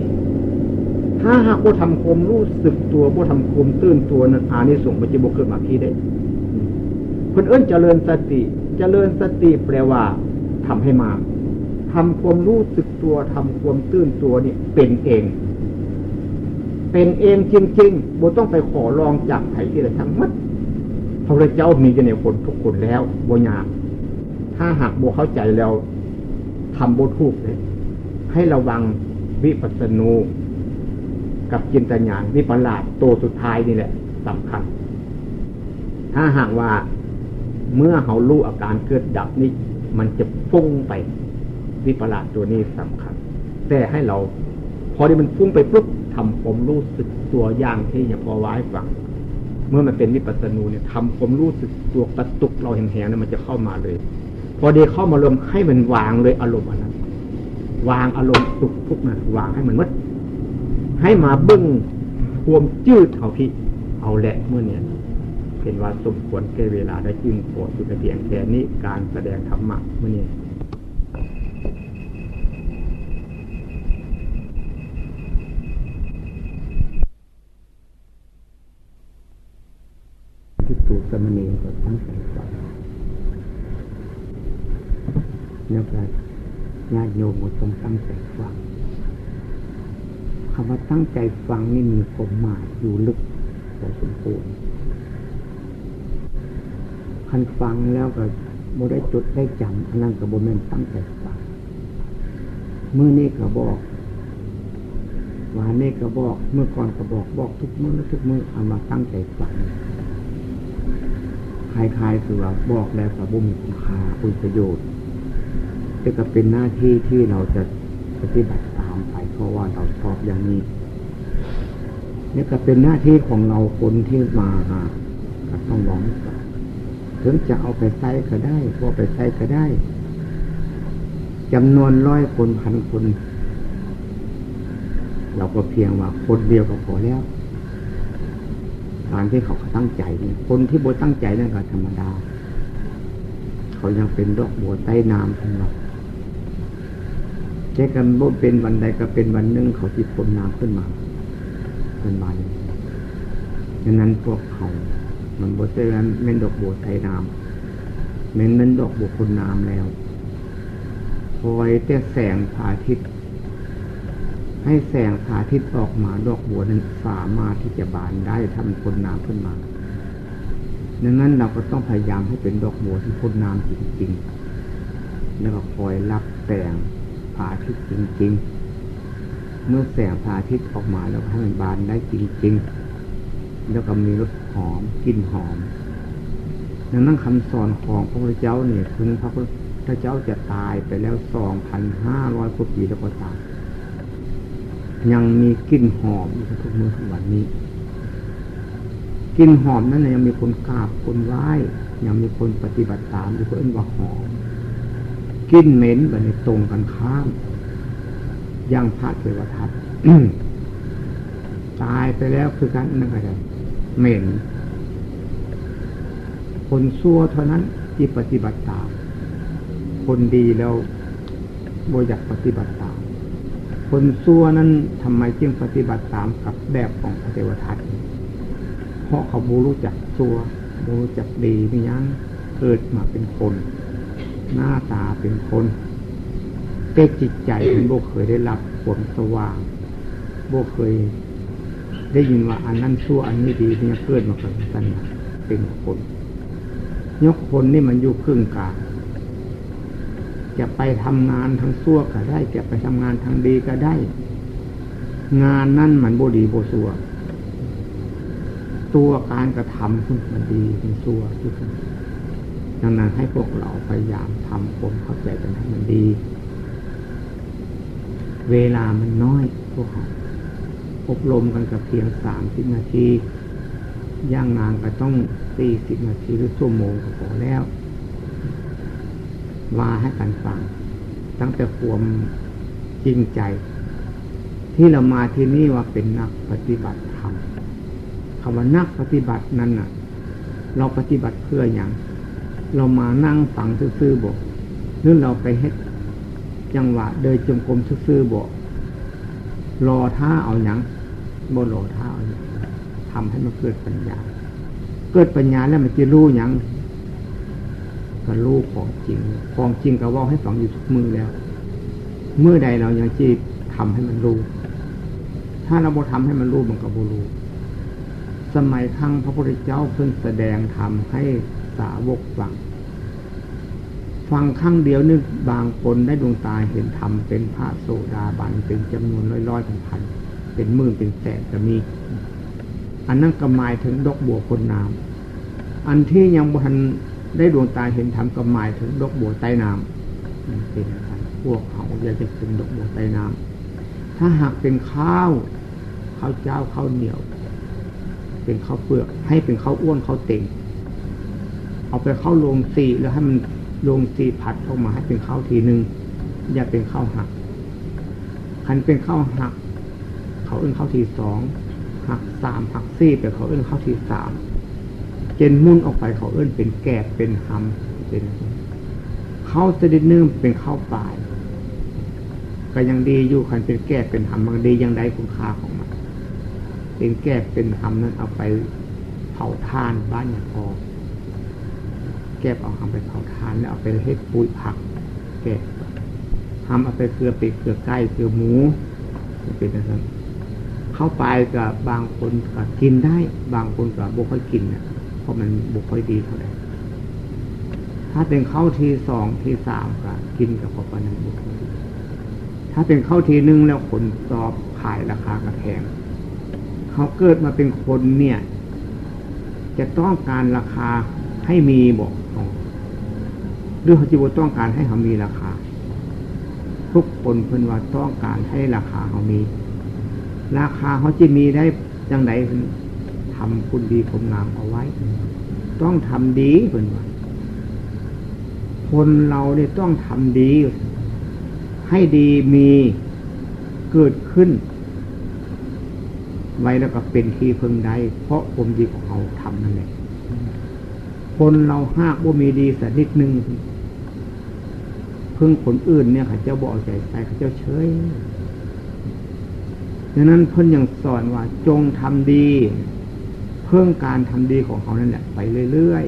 ถ้าหากว่าทำความรู้สึกตัวว่าทำความตื้นตัวนั้นอานิสงส์มันจะบกเกิดมาพี่ได้คนเอื้นเจริญสติ เจริญสติแปลว่าทำให้มากทำความรู้สึกตัวทำความตื้นตัวนี่เป็นเอง เป็นเองจริงๆบ่ต้องไปขอรองจากไผ่ที่ไรทั้งมัดพระเจ้ามีกันในคนทุกคนแล้วบ่ยากถ้าหากบ่เข้าใจแล้วทำบ่ทุกเลยให้ระวังวิปัสสนูกับจินตญาณวิปลาสโตสุดท้ายนี่แหละสำคัญ ถ้าหากว่าเมื่อเขารู้อาการเกิดดับนี้มันจะฟุ้งไปวิปลาสตัวนี้สำคัญ แต่ให้เรา พอที่มันฟุ้งไปปุ๊บ ทำผมรู้สึกตัวอย่างที่อย่างพอไว้ฟังเมื่อมันเป็นวิปัสสนูเนี่ยทำผมรู้สึกตัวกระตุกเราเห็นแหงเนี่ยมันจะเข้ามาเลย พอเดีเข้ามารวมให้มันวางเลยอารมณ์อันนั้น วางอารมณ์สุขทุกข์นะวางให้มันมัดให้มาบึ้งควมจืดเอาพี่ เอาแหละเมื่อเนี้ยเป็นว่าสมควรแก่เวลาได้จึงโปรดสุดเพียงแค่นี้การแสดงธรรมะเมื่อเนี้ที่ตู สมณีก็ตั้งใจฟังแล้วก็ญาติโยมก็ต้องตั้งใจฟังคำว่าตั้งใจฟังนี่มีความหมายอยู่ลึกพอสมควรคันฟังแล้วก็โมได้จดได้จำอันนั้นกับโบแมนตั้งใจฟังเมื่อนี้ก็บอกวานนี้ก็บอก เมื่อก่อนก็บอกบอกทุกเมื่อทุกเมื่อเอามาตั้งใจฟัง คลายๆคือว่าบอกแล้วกับบุญคุณค่าคุณประโยชน์แต่ก็เป็นหน้าที่ที่เราจะปฏิบัติตามไปเพราะว่าเราชอบอย่างนี้นี่ก็เป็นหน้าที่ของเราคนที่มาหาก็ต้องลองก่อนถึงจะเอาไปใช้ก็ได้พอไปใช้ก็ได้จำนวนร้อยคนพันคน เราก็เพียงว่าคนเดียวก็พอแล้วารที่เขาตั้งใจเนี่ย คนที่บวตั้งใจนั่นก็ธรรมดา เขายังเป็นดอกบัวใต้น้ำของเราแค่กันบ่เป็นวันใดก็เป็นวันหนึ่งเขาจิตพ้นน้ำขึ้นมาเป็นวันดังนั้นพวกเขา มันบ่ใช่นั้นเม่นดอกบัวใต้น้ำเม่นเม่นดอกบัวพ้นน้ำแล้วคอยแต่แสงพาทิตย์ ให้แสงพาทิตย์ออกมาดอกบัวนั้นสามารถที่จะบานได้ทำพ้นน้ำขึ้นมาดังนั้นเราก็ต้องพยายามให้เป็นดอกบัวที่พ้นน้ำจริงๆ แล้วก็คอยรับแสงพาทิตย์จริง ๆ เมื่อแสงพาทิตย์ออกมาแล้วให้มันบานได้จริง ๆ แล้วก็มีรสหอมกลิ่นหอมดังนั้นคำสอนของพระพุทธเจ้าเนี่ยถึงพระพุทธเจ้าจะตายไปแล้วสองพันห้าร้อยกว่าปีแล้วก็ตาม ยังมีกลิ่นหอมอยู่ทุกเมื่อทุกวันนี้กลิ่นหอมนั้นยังมีคนกราบคนไหว้ยังมีคนปฏิบัติตามอยู่เพื่อนว่าหอมกลิ่นเหม็นแบบในตรงกันข้ามย่างพระเทวทัตตายไปแล้วคือการนั่นก็ได้เหม็น คนซัวเท่านั้นที่ปฏิบัติตาม คนดีแล้วโบอยากปฏิบัติตาม คนซัวนั้นทำไมจึงปฏิบัติตามกับแบบของพระเทวทัตเพราะเขาบูรู้จักซัวบูรู้จักดีไม่ยั้งเกิดมาเป็นคน หน้าตาเป็นคนแต่จิตใจมันโบเคยได้รับความสว่างโบเคย ได้ยินว่าอันนั้นชั่วอันนี้ดีเนี่ยเกิดมาเป็นกันเป็นคนยกคนนี่มันอยู่ครึ่งกลาง จะไปทำงานทั้งซั่วก็ได้ จะไปทำงานทางดีก็ได้ งานนั่นมันโบดีโบซัวตัวการกระทำคุณมันดีเป็นซัวทุกคนดังนั้นให้พวกเราพยายามทำคนเข้าใจกันให้มันดี เวลามันน้อยพวกเราอบรมกันกับเพียงสามสิบนาที ย่างงานก็ต้องสี่สิบนาทีหรือชั่วโมงก็พอแล้ว ว่าให้กันฟัง ตั้งแต่ความจริงใจ ที่เรามาที่นี่ว่าเป็นนักปฏิบัติธรรมคำว่านักปฏิบัตินั้นน่ะ เราปฏิบัติเพื่ออย่าง เรามานั่งฟังซื่อๆบอกหรือเราไปเฮ็ดจังหวะเดินจงกรมซื่อๆบอกรอท่าเอาอย่างโมโลเท่างทำให้มันเกิดปัญญา เกิดปัญญาแล้วมันจะรู้อย่าง ก็รู้ของจริง ของจริงก็ว่าให้ฟังอยู่ทุกมือแล้ว เมื่อใดเรายังจีทำให้มันรู้ ถ้าเราบ่ทำให้มันรู้มันก็บ่รู้ สมัยครั้งพระพุทธเจ้าเพิ่งแสดงธรรมให้สาวกฟัง ฟังครั้งเดียวนึกบางคนได้ดวงตาเห็นธรรมเป็นพระโสดาบันเป็นจำนวนร้อยร้อยพันพันเป็นหมื่นเป็นแสนก็มี อันนั้นก็หมายถึงดอกบัวคนน้ำอันที่ยังบุทัน ได้ดวงตาเห็นธรรมก็หมายถึงดอกบัวใต้น้ำเป็นอะไรพวกเขาอยากจะเป็นดอกบัวใต้น้ำถ้าหากเป็นข้าวข้าวเจ้าข้าวเหนียว เป็นข้าวเปลือกให้เป็นข้าวอ้วนข้าวเต่งเอาไปเข้าลงสีแล้วให้มันลงสีผัดออกมาให้เป็นข้าวทีหนึ่งอย่าเป็นข้าวหักคันเป็นข้าวหัก เขาเอื้นข้าวทีสองหักสามหักสี่แต่เขาเอื้นข้าวทีสาม เจนมุ่นออกไปเขาเอื้นเป็นแกบเป็นหำเป็นข้าวสดิดนึ่งเป็นข้าวปลาย ก็ยังดีอยู่คันเป็นแกบเป็นหำมันดียังได้คุณค่าของมันเป็นแกบเป็นหำนั้นเอาไปเผาทานบ้านอย่างพอแกบเอาหำไปเผาทานแล้วเอาไปเฮ็ดปุ๋ยผัก แกบหำเอาไปเกลือเป็ดเกลือไก่เกลือหมูเป็นอะไรเข้าไปกับบางคนก็กินได้ บางคนก็บุค่อยกินเนี่ย ราะมันบุค่อยดีเท่าไหร่ถ้าเป็นเข้าทีสองทีสามก็กินกับพอปนันบุค่อยดีถ้าเป็นเข้าทีหนึ่งแล้วคนสอบขายราคากระแพงเขาเกิดมาเป็นคนเนี่ย จะต้องการราคาให้มีบอกหรือเขาจะต้องการให้เขามีราคา ทุกคนเพิ่นว่าต้องการให้ราคาเขามี ราคาเขาจะมีได้จังได ทำคุณดีผมงามเอาไว้ ต้องทำดีเพิ่นว่าคนเราเนี่ยต้องทำดี ให้ดีมีเกิดขึ้น ไว้แล้วก็เป็นที่พึงได้เพราะผมดีของเขาทำนั่นแหละคนเราหากว่ามีดีสักนิดนึงพึ่งคนอื่นเนี่ยเขาเจ้าบอกใจใส่เขาเจ้าเฉยดังนั้นเพิ่นยังสอนว่าจงทำดี เพิ่งการทำดีของเขานั่นแหละไปเรื่อย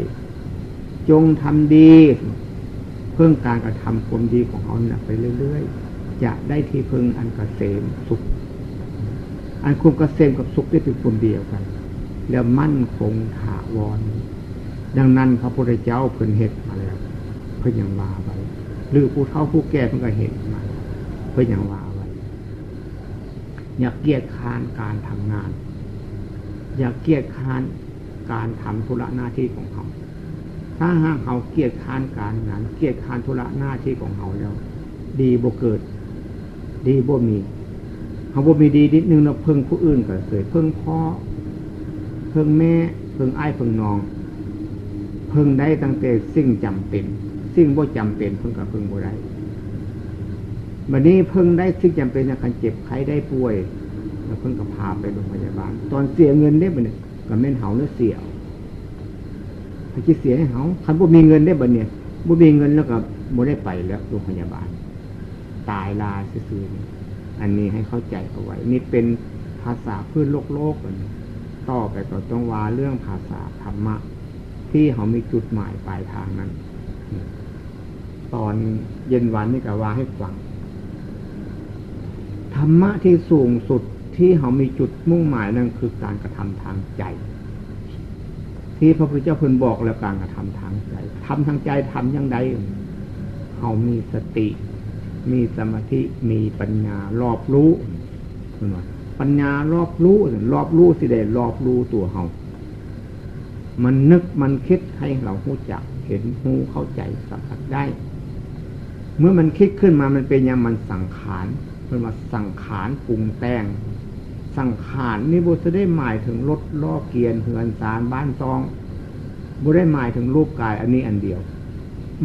ๆ จงทำดี เพิ่งการกระทำความดีของเขาเนี่ยไปเรื่อยๆ จะได้ที่พึ่งอันกเกษมสุข อันคุมเกษมกับสุขได้เป็นคนเดียวกัน แล้วมั่นคงถาวร ดังนั้นพระพุทธเจ้าเพิ่นเหตุมาแล้ว เพิ่นยังว่าไว้หรือผู้เฒ่าผู้แก่เพิ่นก็เห็นมา เพิ่นยังว่าไว้อยากเกียรติคานการทำงาน อย่าเกียรติคานการทำธุระหน้าที่ของเขา ถ้าหากเขาเกียรติคานการงานเกียรติคานธุระหน้าที่ของเขาแล้ว ดีบ่เกิด ดีบ่มีเขาบ่มีดีนิดนึงเราเพิ่งผู้อื่นก็เกิดเพิ่งพ่อเพิ่งแม่เพิ่งไอ้เพิ่งน้อง เพิ่งได้ตั้งแต่สิ่งจำเป็น สิ่งบ่จำเป็นเพิ่งกับเพิ่งบ่ได้บัดนี้เพิ่งได้สิ่งจำเป็นในการเจ็บไข้ได้ป่วย แล้วเพิ่งก็พาไปโรงพยาบาล ตอนเสียเงินได้บ่เนี่ยก็เม่นเหาเนื้อเสียวให้คิดเสียให้เหาคันบ่มีเงินได้บ่เนี่ยบ่มีเงินแล้วก็บ่ได้ไปแล้วโรงพยาบาล ตายลาซื่อๆอันนี้ให้เข้าใจเอาไว้ นี่เป็นภาษาพื้นโลกโลกกันต่อไปก็ต้องว่าเรื่องภาษาธรรมะ ที่เขามีจุดหมายปลายทางนั้น ตอนเย็นวันนี่ก็ว่าให้ฟังธรรมะที่สูงสุด ที่เขามีจุดมุ่งหมายนั่นคือการกระทำทางใจ ที่พระพุทธเจ้าเพิ่นบอกแล้วการกระทำทางใจทำทางใจทำอย่างใดเขามีสติ มีสมาธิมีปัญญารอบรู้ปัญญารอบรู้รอบรู้สิเดรอบรู้ตัวเขามันนึกมันคิดให้เราหูจัก เห็นหูเข้าใจสัมผัสได้ เมื่อมันคิดขึ้นมามันเป็นยังมันสังขารมันมาสังขารปรุงแต่ง สังขารนี่บุษได้หมายถึงรถล้อเกียนเหือนสารบ้านซองบุได้หมายถึงรูปกายอันนี้อันเดียว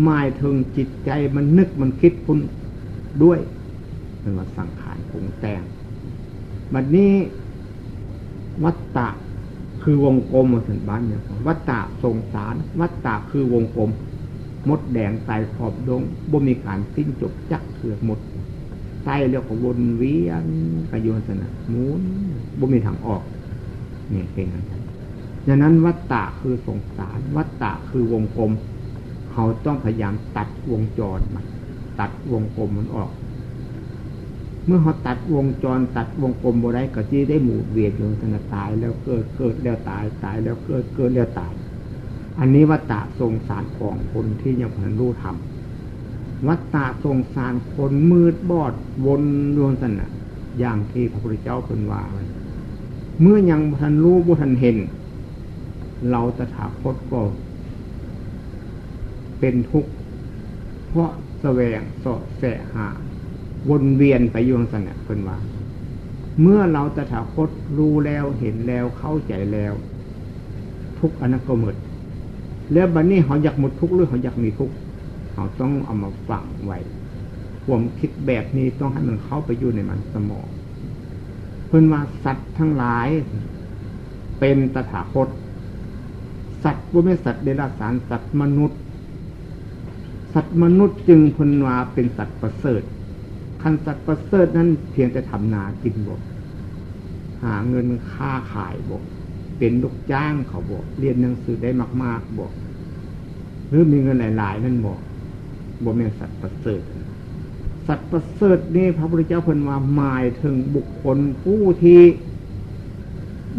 หมายถึงจิตใจมันนึกมันคิดพุ่นด้วยมันมาสังขารปรุงแต่งบัดนี้วัตตะคือวงกลมมาถึงบ้านเนี่ยวัตตะทรงสาร วัตตะคือวงกลม มดแดงตายขอบดงบ่มีการสิ้นจบจักเถือหมด ไส้แล้วก็วนเวียนกระโยนสนะหมุนบ่มีทางออกเนี่ยเป็นอย่างนั้นดังนั้นวัตตะคือสงสาร วัตตะคือวงกลม เขาต้องพยายามตัดวงจรมันตัดวงกลมมันออก เมื่อเขาตัดวงจร ตัดวงกลมบได้ก็จีได้หมู่เวียนอยู่สนะตายแล้วเกิดเกิดแล้วตายตายแล้วเกิดเกิดแล้วตาย อันนี้วัตตะทรงสารของคนที่ยังพันรู้ทำ วัตตะทรงสารคนมืดบอดวนดวงสนะอย่างที่พระพุทธเจ้าเป็นว่าเมื่อยังทันรู้บุทันเห็น เราตถาคตก็เป็นทุกข์เพราะแสวงสะแสหาวนเวียนไปยวงสนะเป็นว่า เมื่อเราตถาคตรู้แล้วเห็นแล้วเข้าใจแล้ว ทุกอนันก็หมดแล้วบัดนนี้เขาอยากหมดทุกข์หรือเขาอยากมีทุกข์ เขาต้องเอามาฝังไว้ผมคิดแบบนี้ต้องให้มันเข้าไปอยู่ในมันสมองเพื่อนว่าสัตว์ทั้งหลาย เป็นตถาคต สัตว์ว่าไม่สัตว์เดรัจฉานสัตว์มนุษย์ สัตว์มนุษย์จึงพนว่าเป็นสัตว์ประเสริฐคันสัตว์ประเสริฐนั้นเพียงแต่ทำนากินบกหาเงินค่าขายบกเป็นลูกจ้างเขาบอกเรียนหนังสือได้มาก ๆบอกหรือมีเงินหลาย ๆ นั่นบอก บอกเป็นสัตว์ประเสริฐ สัตว์ประเสริฐนี่พระพุทธเจ้าเพิ่นว่าหมายถึงบุคคลผู้ที่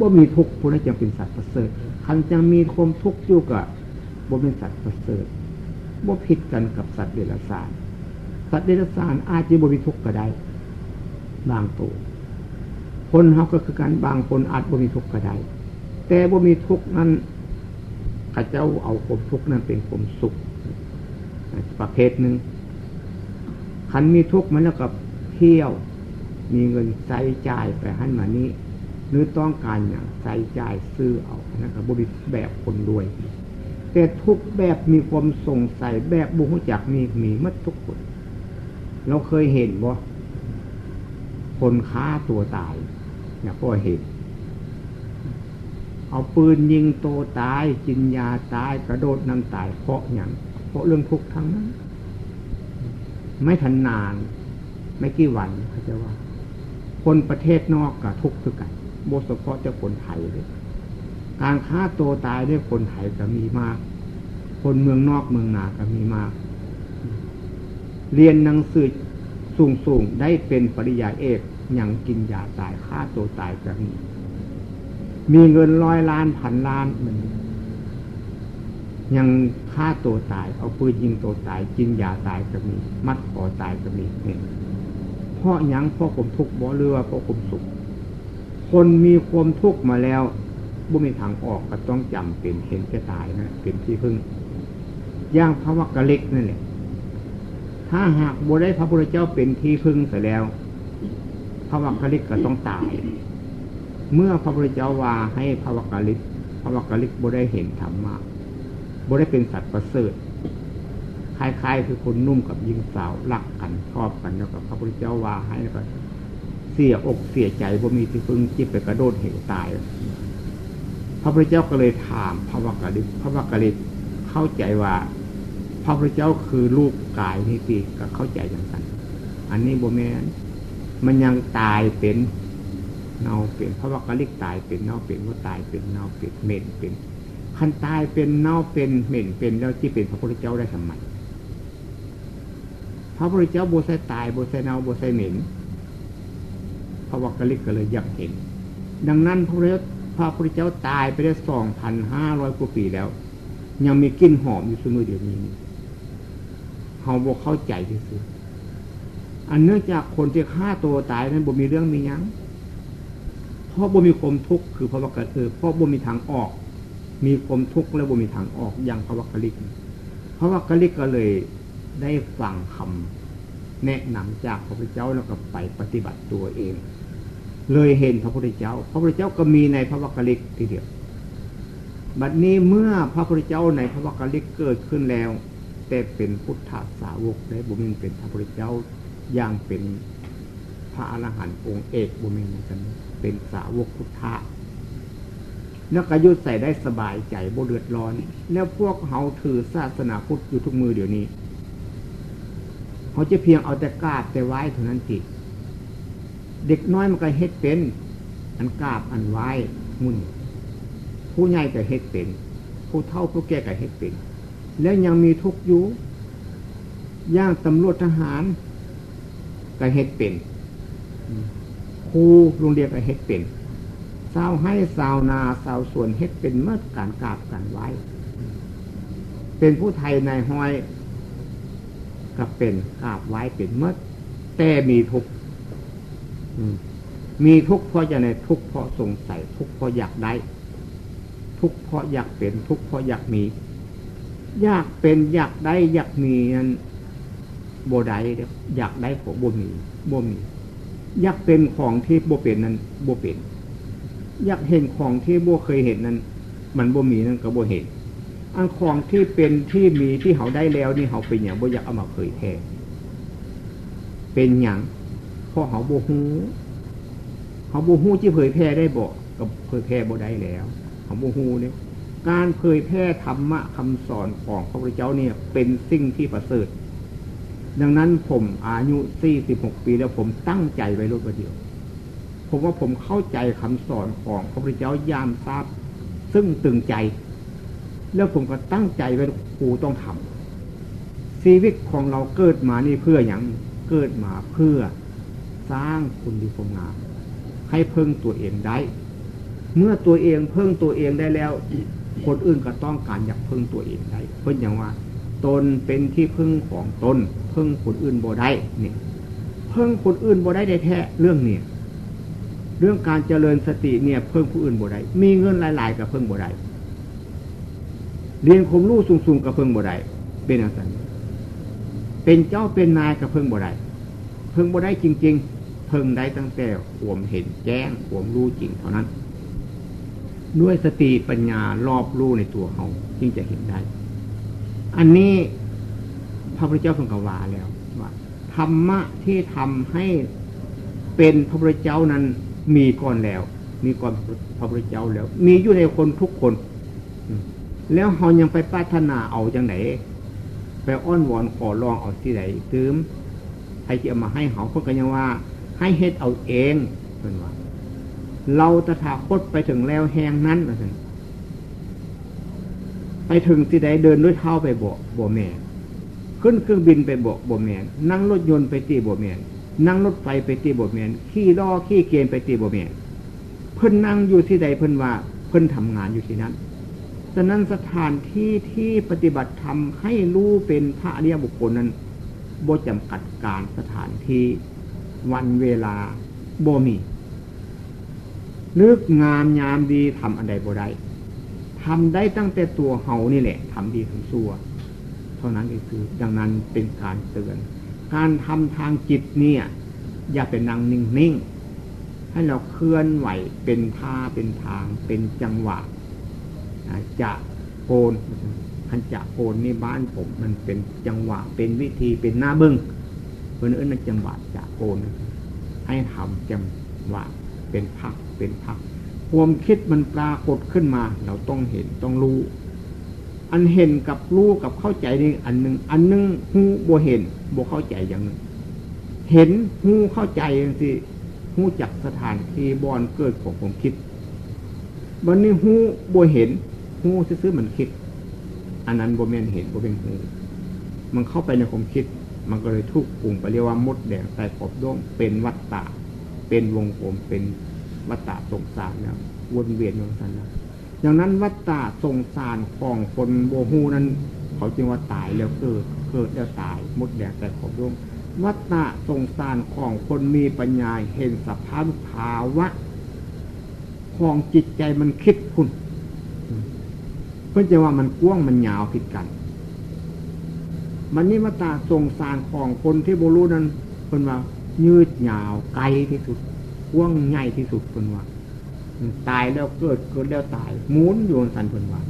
บ่มีทุกข์ผู้นั้นจึงเป็นสัตว์ประเสริฐคันจะมีความทุกข์อยู่กับบ่เป็นสัตว์ประเสริฐบ่ผิดกันกับสัตว์เดรัจฉาน สัตว์เดรัจฉานอาจจะบ่มีทุกข์ก็ได้ บางตัวคนเขาก็คือการบางคนอาจบ่มีทุกข์ก็ได้แต่บ่มีทุกข์นั้นข้าเจ้าเอาความทุกข์นั้นเป็นความสุข ประเภทหนึ่งขันมีทุกข์มันแล้วกับเที่ยว มีเงินใช้จ่ายไปหันมานี้หรือต้องการอย่างใช้จ่ายซื้อเอานะครับบริแบบคนรวย แต่ทุกแบบมีความสงสัยแบบบุหุจักมีมีมัดทุกคนเราเคยเห็นบ่คนค้าตัวตายเนี่ยก็เห็น เอาปืนยิงโตตายกินยาตายกระโดดน้ำตายเพราะอย่าง เพราะเรื่องทุกข์ทั้งนั้น ไม่ทันนาน ไม่กี่วันเขาจะว่า คนประเทศนอกกับทุกข์คือกันโบสเฉพาะจะคนไทยเลยการฆ่าตัวตายด้วยคนไทยก็มีมาก คนเมืองนอกเมืองนาก็มีมาก เรียนหนังสือสูงสูงได้เป็นปริยาเอกยังกินยาตายฆ่าตัวตายก็มี มีเงินร้อยล้านพันล้านเหมัน ยังฆ่าตัวตายเอาปืนยิงตัวตายกินยาตายก็มีมัดคอตายก็มีเนี่ยเพราะยังเพราะผมทุกข์บ่เรือเพราะผมสุข คนมีความทุกข์มาแล้วบ่มีทางออกก็ต้องจำเป็นเห็นแก่ตายนะเป็นที่พึ่งย่างพระวักกะเล็กนั่นแหละถ้าหากบุได้พระพุทธเจ้าเป็นที่พึ่งเสร็จแล้ว พระวักกะเล็กก็ต้องตาย เมื่อพระพุทธเจ้าว่าให้พระวักาลิกพระวักาลิกบ่ได้เห็นธรรมะ บ่ได้เป็นสัตว์ประเสริฐคล้ายๆ คือคนนุ่มกับยิงสาวรักกันชอบกันแล้วก็พระพุทธเจ้าว่าให้แล้วก็เสียอกเสียใจบ่มีที่พึ่งจิตไปกระโดดเหวตาย พระพุทธเจ้าก็เลยถามพระวกาลิกพระวกาลิกเข้าใจว่า พระพุทธเจ้าคือลูกกายนี่ตีก็เข้าใจอย่างนั้นอันนี้บ่แมนมันยังตายเป็นเน่าเป็น พระว่ากะลิกตายเป็นเน่าเป็นว่าตายเป็นเน่าเป็นเหม็นเป็น คันตายเป็นเน่าเป็นเหม็นเป็นแล้วที่เป็นพระพุทธเจ้าได้ทำไมพระพุทธเจ้าโบไซตายโบไซเน่าโบไซเหม็นพระวักกะลิกก็เลยอยากเห็น ดังนั้นพระพุทธพระพุทธเจ้าตายไปได้สองพันห้าร้อยกว่าปีแล้ว ยังมีกลิ่นหอมอยู่เสมอเดี๋ยวนี้เขาบอกเข้าใจที่สุดอันเนื่องจากคนที่ฆ่าตัวตายนั้นบ่มีเรื่องมียังเพราะบ่มีความทุกข์คือพระวักเออเพราะบ่มีทางออก มีความทุกข์แล้วบ่มีทางออกอย่างพระวักกลิกพระวักกลิกก็เลยได้ฟังคำแนะนำจากพระพุทธเจ้าแล้วก็ไปปฏิบัติตัวเอง เลยเห็นพระพุทธเจ้า พระพุทธเจ้าก็มีในพระวักกลิกทีเดียว บัดนี้เมื่อพระพุทธเจ้าในพระวักกลิกเกิดขึ้นแล้ว แต่เป็นพุทธสาวกได้บุญเป็นพระพุทธเจ้าอย่างเป็นพระอรหันต์องค์เอกบุญมีกันเป็นสาวกพุทธะ แล้วก็ยุดใส่ได้สบายใจบ่เดือดร้อน แล้วพวกเขาถือศาสนาพุทธอยู่ทุกมือเดี๋ยวนี้ เขาจะเพียงเอาแต่กาดแต่ไว้เท่านั้นจิเด็กน้อยมันก็เฮ็ดเป็น อันกราบอันไหว้มุนผู้ใหญ่ก็เฮ็ดเป็น ผู้เฒ่าผู้แก่ก็เฮ็ดเป็น แล้วยังมีทุกยู่ย่างตำรวจทหารก็เฮ็ดเป็นครูโรงเรียนก็เฮ็ดเป็น สาวให้สาวนาสาวสวนเฮ็ดเป็นเมื่อการกราบการไหว้ เป็นผู้ไทยในห้อยก็เป็นกราบไหว้เป็นเมื่อแต่มีทุกมีทุกเพราะจะในทุกเพราะสงสัยทุกเพราะอยากได้ ทุกเพราะอยากเป็นทุกเพราะอยากมี อยากเป็นอยากได้ อยากมีนั้นโบได้อยากได้ของโบมีโบมี อยากเป็นของที่โบเป็นนั้นโบเป็น อยากเห็นของที่โบเคยเห็นนั้น มันโบมีนั้นก็โบเห็นอันของที่เป็นที่มีที่เขาได้แล้วนี่เขาเป็นอย่างโบอยากเอามาเผยแทนเป็นอย่างพราะเขาโบหูเขาโบหูที่เผยแพร่ได้บอกกับเผยแพร่บ่ได้แล้วเขาโบหูเนี่ยการเผยแพร่ธรรมะคำสอนของพระพุทธเจ้าเนี่ย เป็นสิ่งที่ประเสริฐดังนั้นผมอายุสี่สิบหกปีแล้วผมตั้งใจไว้รูปเดียว ผมว่าผมเข้าใจคำสอนของพระพุทธเจ้ายามทราบ ซึ่งตึงใจ แล้วผมก็ตั้งใจไว้กูต้องทำชีวิตของเราเกิดมานี่เพื่ออย่างเกิดมาเพื่อสร้างคุณดีความงาม ให้เพิ่งตัวเองได้ เมื่อตัวเองเพิ่งตัวเองได้แล้ว คนอื่นก็ต้องการอยากเพิ่งตัวเองได้ เพราะอย่างว่า ตนเป็นที่พึ่งของตนเพิ่งคนอื่นบ่ได้เนี่ยเพิ่งคนอื่นบ่ได้ได้แท้เรื่องเนี่ย เรื่องการเจริญสติเนี่ยเพิ่งผู้อื่นบ่ได้มีเงินหลาย ๆกับเพิ่งบ่ได้เรียนคมรู้สูง ๆกับเพิ่งบ่ได้เป็นอะไรเป็นเจ้าเป็นนายกับเพิ่งบ่ได้เพิ่งบ่ได้จริง ๆ เพิ่งได้ตั้งแต่ขวมเห็นแจ้งขวมรู้จริงเท่านั้น ด้วยสติปัญญารอบรู้ในตัวเขาจึงจะเห็นได้ อันนี้พระพุทธเจ้าเพิ่งกว่าแล้วว่าธรรมะที่ทำให้เป็นพระพุทธเจ้านั้น มีก่อนแล้ว มีก่อนพระพุทธเจ้าแล้ว มีอยู่ในคนทุกคน แล้วเขายังไปปรารถนาเอาจังไหนไปอ้อนวอนขอร้องเอาที่ไหนตืมใครจะเอามาให้เขาเพื่อกันยังว่า ให้เฮ็ดเอาเองเป็นว่า เราตถาคตไปถึงแล้วแหงนั้นนะท่นไปถึงที่ใดเดินด้วยเท้าไปบ่บ่แม่ ขึ้นเครื่องบินไปบ่บ่แม่ นั่งรถยนต์ไปตีบ่แม่ นั่งรถไฟไปตีบ่แม่ขี่ล้อขี่เกณฑ์ไปตีบ่แม่เพิ่นนั่งอยู่ที่ใดเพิ่นว่าเพิ่นทำงานอยู่ที่นั้นฉะนั้นสถานที่ที่ปฏิบัติธรรมให้รู้เป็นพระอริยบุคคลนั้นบ่จำกัดการสถานที่วันเวลาบ่มีลึกงามยามดีทำอันใดบ่ได้ทำได้ตั้งแต่ตัวเฮานี่แหละทำดีทั้งสัวเท่านั้นก็คือ ดังนั้นเป็นการเตือน การทำทางจิตเนี่ย อย่าเป็นนั่งนิ่งๆ ให้เราเคลื่อนไหวเป็นท่าเป็นทางเป็นจังหวะจะโกนขันจะโกนนี่บ้านผมมันเป็นจังหวะเป็นวิธีเป็นหน้าบึง้งเพื่อนเอ้นจังหวะจะโกนให้ทำจังหวะเป็นพักเป็นพัก ความคิดมันปรากฏขึ้นมา เราต้องเห็นต้องรู้ อันเห็นกับรู้กับเข้าใจนี่อันหนึ่งอันหนึ่งหูบ่เห็นบ่เข้าใจอย่างหนึ่งเห็นหูเข้าใจอย่างที่หูจักสถานที่บอนเกิดของผมคิดวันนี้หูบ่เห็นหูซื้อมันคิด อันนั้นบ่แม่นเห็นบ่เป็นหูมันเข้าไปในความคิด มันก็เลยทุกปุ่งไปเรียกว่ามดแดงใส่ขอบด้วงเป็นวัตตะเป็นวงกลมเป็นวัตตะสงสารแล้ววนเวียนอย่างนั้นนะ อย่างนั้นวัตตะสงสารของคนโบหูนั้น เขาจึงว่าตายแล้วเกิดเกิดแล้วตายมดแดงใส่ขอบด้วงวัตตะสงสารของคนมีปัญญาเห็นสภาพภาวะ ของจิตใจมันคิดคุณเพื่อจะว่ามันกว้างมันยาวผิดกัน มันนี่มาตาทรงสารของคนที่โบรู้นั้นคนว่ายืดยาวไกลที่สุดกว้างใหญ่ที่สุดคนว่า ตายแล้วเกิดเกิดแล้วตายหมุนโยนสันคนว่า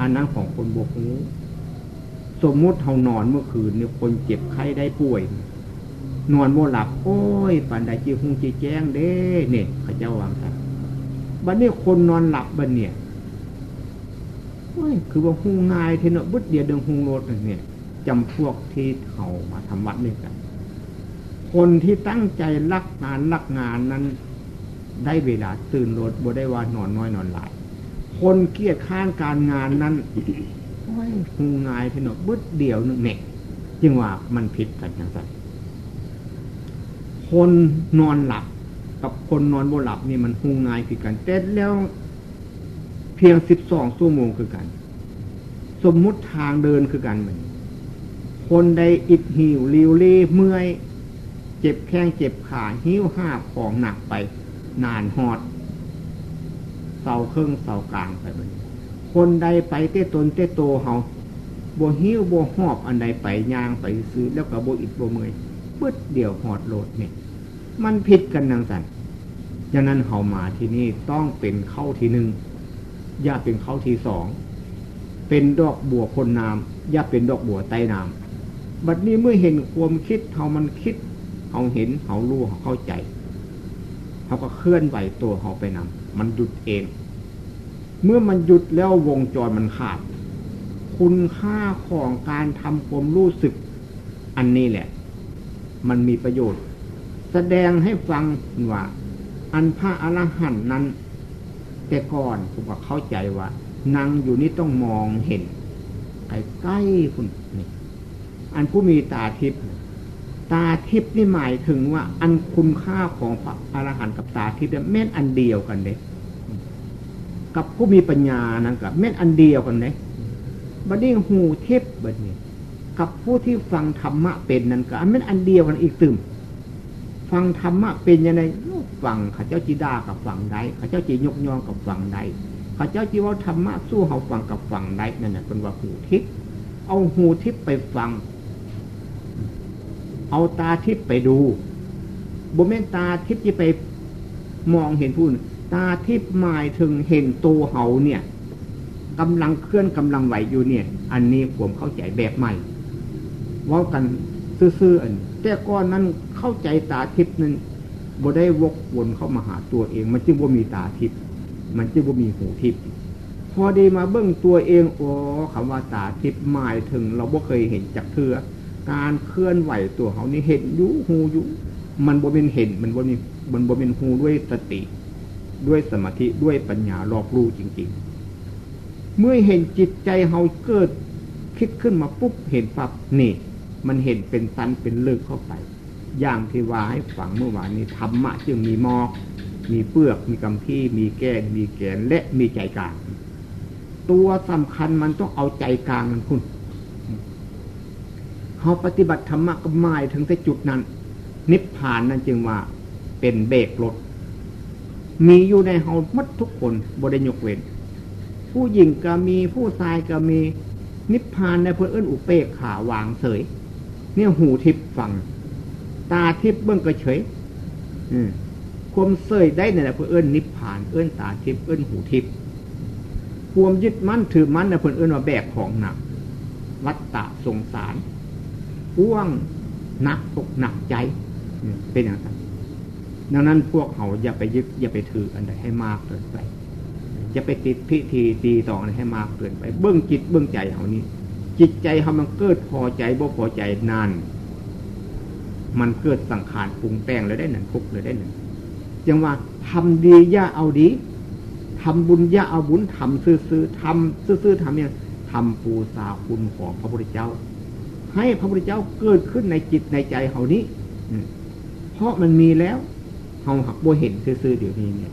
อันนั้นของคนบกนี้สมมุติเขานอนเมื่อคืนเนี่ยคนเจ็บไข้ได้ป่วย นอนโมหลับ โอ้ยปันไดจีหงจีแจ้งเด้เนี่ยพระเจ้าวางสันบัดนี้คนนอนหลับบัดเนี่ยคือว่าหูง่ายเทนบุตรเดียเดิงหูโรดเนี่ยจำพวกที่เขามาทำวัดด้วยกัน คนที่ตั้งใจรักงานรักงานนั้น ได้เวลาตื่นรถบ่ได้ว่านอนน้อยนอนหลาย คนเกียดข้านการงานนั้นโอ้ยหูงายพี่นบึดเดียวนึงเนี่ยจึงว่ามันผิดกันอย่างไรคนนอนหลับกับคนนอนบ่หลับนี่มันหูงายผิดกันแต่แล้วเพียงสิบสองชั่วโมงคือกัน สมมุติทางเดินคือกันเหมือนคนใดอิดหิวริวเล่เมื่อย เจ็บแข้งเจ็บขาหิ้วห้าของหนักไป นานหอดเสาเครื่องเสากลางไปนคนใดไปเต้ตนเต้โตเฮาบหิ้วบหอบอันใดไปยางไปซื้อแล้วก็โบอิดโบเมยปืดเดี่ยวหอดโหลดเนี่ยมันผิดกันนางสันดังนั้นเฮามาที่นี่ต้องเป็นเข้าทีหนึ่งอย่าเป็นเข้าทีสองเป็นดอกบัวคนน้ำอย่าเป็นดอกบัวใต้น้ำบัดนี้เมื่อเห็นความคิดเฮามันคิดเฮาเห็นเฮารู้เฮาเข้าใจ เขาก็เคลื่อนไหวตัวเขาไปนำมันหยุดเอง เมื่อมันหยุดแล้ววงจรมันขาด คุณค่าของการทำความรู้สึกอันนี้แหละ มันมีประโยชน์ แสดงให้ฟังว่า อันพระอรหันต์นั้น แต่ก่อนผมก็เข้าใจว่านั่งอยู่นี่ต้องมองเห็นใกล้ๆคุณนี่อันผู้มีตาทิพย์ ตาทิพย์นี่หมายถึงว่า อันคุณค่าของพระอรหันต์กับตาทิพย์แม่นอันเดียวกันเลยกับผู้มีปัญญานั้นกับแม่นอันเดียวกันเลยบัดนี้หูทิพย์บัดนี้ กับผู้ที่ฟังธรรมะเป็นนั้นก็แม่นอันเดียวกันอีกตึมฟังธรรมะเป็นยังไงฟังข้าเจ้าจีดากับฟังได้ข้าเจ้าจียกยองกับฟังได้ข้าเจ้าจีว่าธรรมะสู้เขาฟังกับฟังได้นั่นแหละเป็นว่าหูทิพย์เอาหูทิพย์ไปฟัง เอาตาทิพย์ไปดูบ่แม่นตาทิพย์ที่ไปมองเห็นผู้ตาทิพย์หมายถึงเห็นตัวเหาเนี่ยกำลังเคลื่อนกำลังไหวอยู่เนี่ย อันนี้ผมเข้าใจแบบใหม่ว่ากันซื่อๆอันแต่ก่อนนั้นเข้าใจตาทิพย์นั้นบ่ได้วกวนเข้ามาหาตัวเอง มันจึงบ่มีตาทิพย์มันจึงบ่มีหูทิพย์พอได้มาเบิ้งตัวเองโอ้คำว่าตาทิพย์หมายถึง เราบ่เคยเห็นจากเธอ การเคลื่อนไหวตัวเขานี่เห็นยุหูยุมันบ่เป็นเห็น มันบ่มีมันบ่เป็นหูด้วยสติ ด้วยสมาธิด้วยปัญญารอบรู้จริง ๆ เมื่อเห็นจิตใจเขาเกิดคิดขึ้นมาปุ๊บเห็นปั๊บนี่ มันเห็นเป็นตันเป็นเลิกเข้าไป อย่างที่ว่าให้ฝังเมื่อวานนี้ธรรมะจึงมีมอกมีเปลือกมีกำพี่มีแก้นมีแกนและมีใจกลาง ตัวสำคัญมันต้องเอาใจกลางมันคุณ เขาปฏิบัติธรรมะก็หมายถึงแต่จุดนั้น นิพพานนั่นจึงว่าเป็นเบรกรถ มีอยู่ในเฮามัดทุกคนบริยกเว้น ผู้หญิงก็มีผู้ชายก็มีนิพพานในเพื่อนเอื้นอุเปกขาวางเสย เนี่ยหูทิพฟัง ตาทิพเบื้องก็เฉยความเสยได้ในเพื่อนเอื้นนิพพาน เอื้นตาทิพเอื้นหูทิพความยึดมั่นถือมั่นในเพื่อนเอื้นว่าแบกของหนักวัตตะสงสาร พ่วงหนักอกหนักใจเป็นอย่างนั้นดังนั้นพวกเขาอย่าไปยึดอย่าไปถืออันใดให้มากเกินไปอย่าไปติดพิธีตีต่ออะไรให้มากเกินไป เบื้องจิตเบื้องใจเขานี้ จิตใจเขามันเกิดพอใจบ่พอใจนานมันเกิดสังขารปรุงแต่งเลยได้หนึ่งคุกเลยได้หนึ่งจังว่าทำดีย่าเอาดีทำบุญย่าเอาบุญทำซื่อๆทำซื่อๆทำเนี่ยทำปูซาคุณของพระพุทธเจ้า ให้พระพุทธเจ้าเกิดขึ้นในจิตในใจเขานี้เพราะมันมีแล้วเขาหักบ่เห็นซื่อๆเดี๋ยวนี้เนี่ย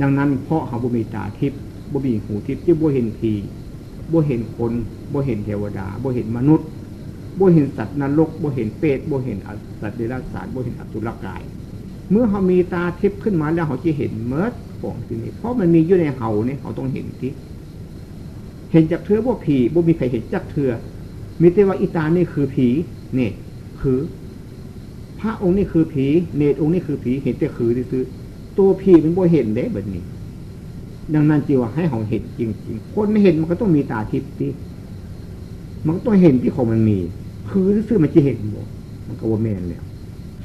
ดังนั้นเพราะเขาบ่มีตาทิพย์บ่มีหูทิพย์ที่บ่เห็นผีบ่เห็นคนบ่เห็นเทวดาบ่เห็นมนุษย์บ่เห็นสัตว์นรกบ่เห็นเปรตบ่เห็นสัตว์เดรัจฉานบ่เห็นอสุรกาย เมื่อเขามีตาทิพย์ขึ้นมาแล้วเขาจะเห็นเมิดของที่นี่เพราะมันมีอยู่ในเขาเนี่ยเขาต้องเห็นที่เห็นจากเธอบ่ผีบ่มีใครเห็นจากเธอ มิแต่ว่าอิตานี่คือผีเนี่ยคือ พระองค์นี่คือผี เนตองค์นี่คือผีเห็นแต่คือซื้อตัวผีเป็นบ่เห็นเด้แบบนี้ ดังนั้นจีว่าให้เขาเห็นจริงๆคนไม่เห็นมันก็ต้องมีตาทิพย์ที่มันต้องเห็นที่ของมันมี คือซื้อมันจะเห็นบ่มันก็ว่าแม่นแล้ว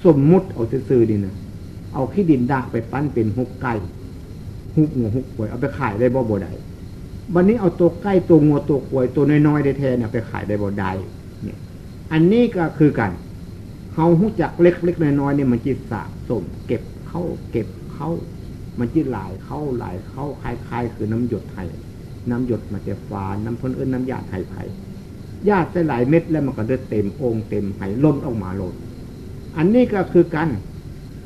สมมุติเอาซื้อดีนะเอาขี้ดินดากไปปั้นเป็นหุกไก่หุกงัวหุกป่วยเอาไปขายได้บ่บ่ได้ วันนี้เอาตัวใกล้ตัวงัวตัวควายตัวน้อยๆได้แทนเนี่ยไปขายได้บ่ได้เนี่ย อันนี้ก็คือกันเฮาหู้จักเล็กๆน้อยๆเนี่ยมันจิตสะสม เก็บเข้าเก็บเข้า มันจิตหลายเข้าหลายเข้าคล้ายๆคือน้ำหยดไทยน้ำหยดมาเจฟ้าน้ำพ้นเอื้นน้ำยาไทยไผ่ญาติใส่หลายเม็ดแล้วมันก็เดือดเต็มองค์เต็มไผ่ล้นออกมาล้นอันนี้ก็คือกัน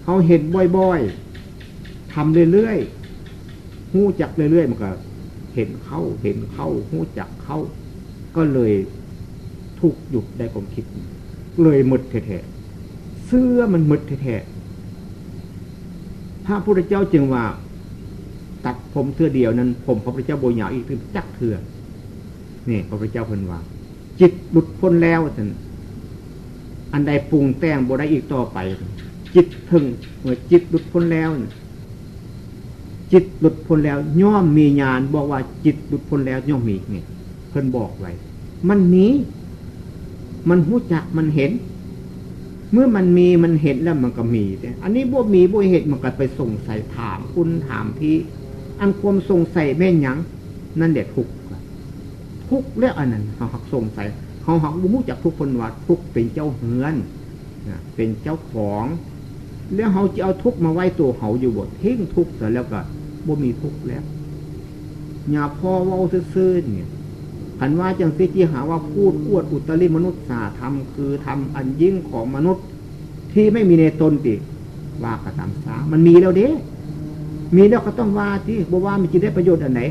เขาเห็นบ่อยๆทำเรื่อยๆหู้จักเรื่อยๆมันก็ เห็นเข้าเห็นเข้าหู้จักเข้า ก็เลยทุกหยุดได้ความคิด เลยหมดแท้ๆเสื้อมันหมดแท้ๆพระพุทธเจ้าจึงว่า ตัดผมเทือเดียวนั้น ผมพระพุทธเจ้าโบยาวอีกถึงจักเถื่อนี่พระพุทธเจ้าเพิ่นว่า จิตหลุดพ้นแล้วท่านอันใดปรุงแต่งบ่ได้อีกต่อไป จิตถึงเมื่อจิตหลุดพ้นแล้ว จิตหลุดพ้นแล้ว ย่อมมีญาณบอกว่าจิตหลุดพ้นแล้วย่อมมีเนี่ยเพิ่นบอกไว้ มันนี้ มันหู้จักมันเห็น เมื่อมันมีมันเห็นแล้วมันก็มีแต่อันนี้บ่มีบ่เห็นมันก็ไปส่งใส่ถามคุณถามพี่ อันความสงสัยแม่นยังนั่นเด็ดทุกทุกแล้วอันนั้นเขาหักสงสัยเขาหักบุ้จากทุกคนว่าทุกเป็นเจ้าเฮือนเป็นเจ้าของแล้วเขาจะเอาทุกมาไว้ตัวเขาอยู่บททิ้งทุกเสร็จแล้วก็ บ่มีทุกแล้วอย่าพ่อว่าซื่อเนี่ยขันว่าจังสิที่หาว่าพูดอวดอุตริมนุษย์สาธรรมคือทำอันยิ่งของมนุษย์ที่ไม่มีในตนติว่ากระทำซามันมีแล้วเด้มีแล้วก็ต้องว่าที่บว่ามันจะได้ประโยชน์อันไหน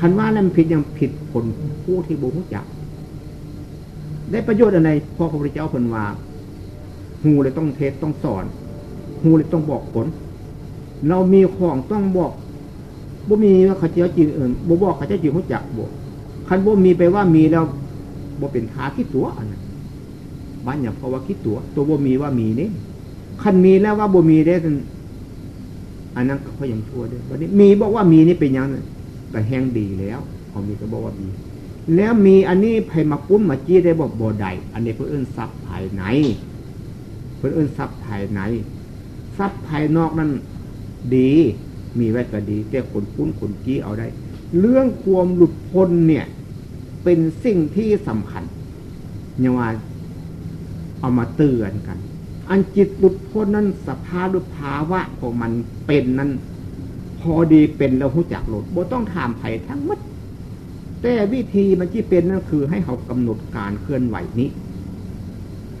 คันว่านั้นผิดยังผิดผลผู้ที่บุหุจัก ได้ประโยชน์อันไหนพอพระพุทธเจ้าคนว่าหูเลยต้องเทศต้องสอนหูเลยต้องบอกผล เรามีของต้องบอกบ่มีว่าเขาเจ้าจีนเอิญบ่บอกเขาเจ้าจีนหุจักบอกคันบ่มีไปว่ามีแล้วบ่เป็นทาคิดตัวอันนั้นบ้านอย่างเพราะว่าคิดตัว ตัวบ่มีว่ามีนี่คันมีแล้วว่าบ่มีได้อันนั้นเขายังชั่วด้วยวันนี้มีบอกว่ามีนี่เป็นยังแต่แห้งดีแล้วเขามีก็บอกว่ามี แล้วมีอันนี้ไผมาปุ้มมาจี้ได้บอกบ่ใดอันนี้เพื่อเอื้นทรัพย์ภายในเพื่อเอื้นทรัพย์ภายในทรัพย์ภายนอกนั้น ดี มีไว้ก็ดี แต่คนปุ้นคนจี้เอาได้ เรื่องความหลุดพ้นเนี่ย เป็นสิ่งที่สำคัญเนี่ยว่าเอามาเตือนกัน อันจิตหลุดพ้นนั้นสภาพหรือภาวะของมันเป็นนั้น พอดีเป็นเราหู้จักหลุดบ่ต้องถามไผ่ทั้งมัดแต่วิธีมันที่เป็นนั่นคือให้เขากำหนดการเคลื่อนไหวนี้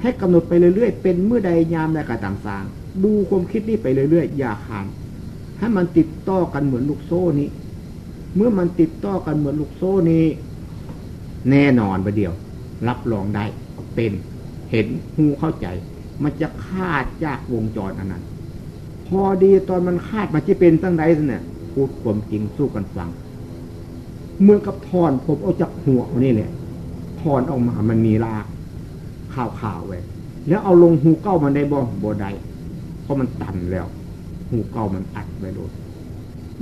ให้กำหนดไปเรื่อยๆ เป็นเมื่อใดยามใดกระต่างสางดูความคิดนี้ไปเรื่อยๆ อย่าขาน ให้มันติดต่อกันเหมือนลูกโซ่นี้ เมื่อมันติดต่อกันเหมือนลูกโซ่นี้ แน่นอนประเดี๋ยว รับรองได้เป็นเห็นหูเข้าใจ มันจะคาดจากวงจรอันนั้น พอดีตอนมันคาดมาจะเป็นตั้งใดเนี่ยพูดความจริงสู้กันฟังเมื่อกับถอนผมเอาจากหัวนี่แหละถอนออกมามันมีรากข่าวข่าวไว้แล้วเอาลงหูเก้ามันได้บ่บ่ได้เพราะมันตันแล้ว หูเก้ามันอัดไว้โดน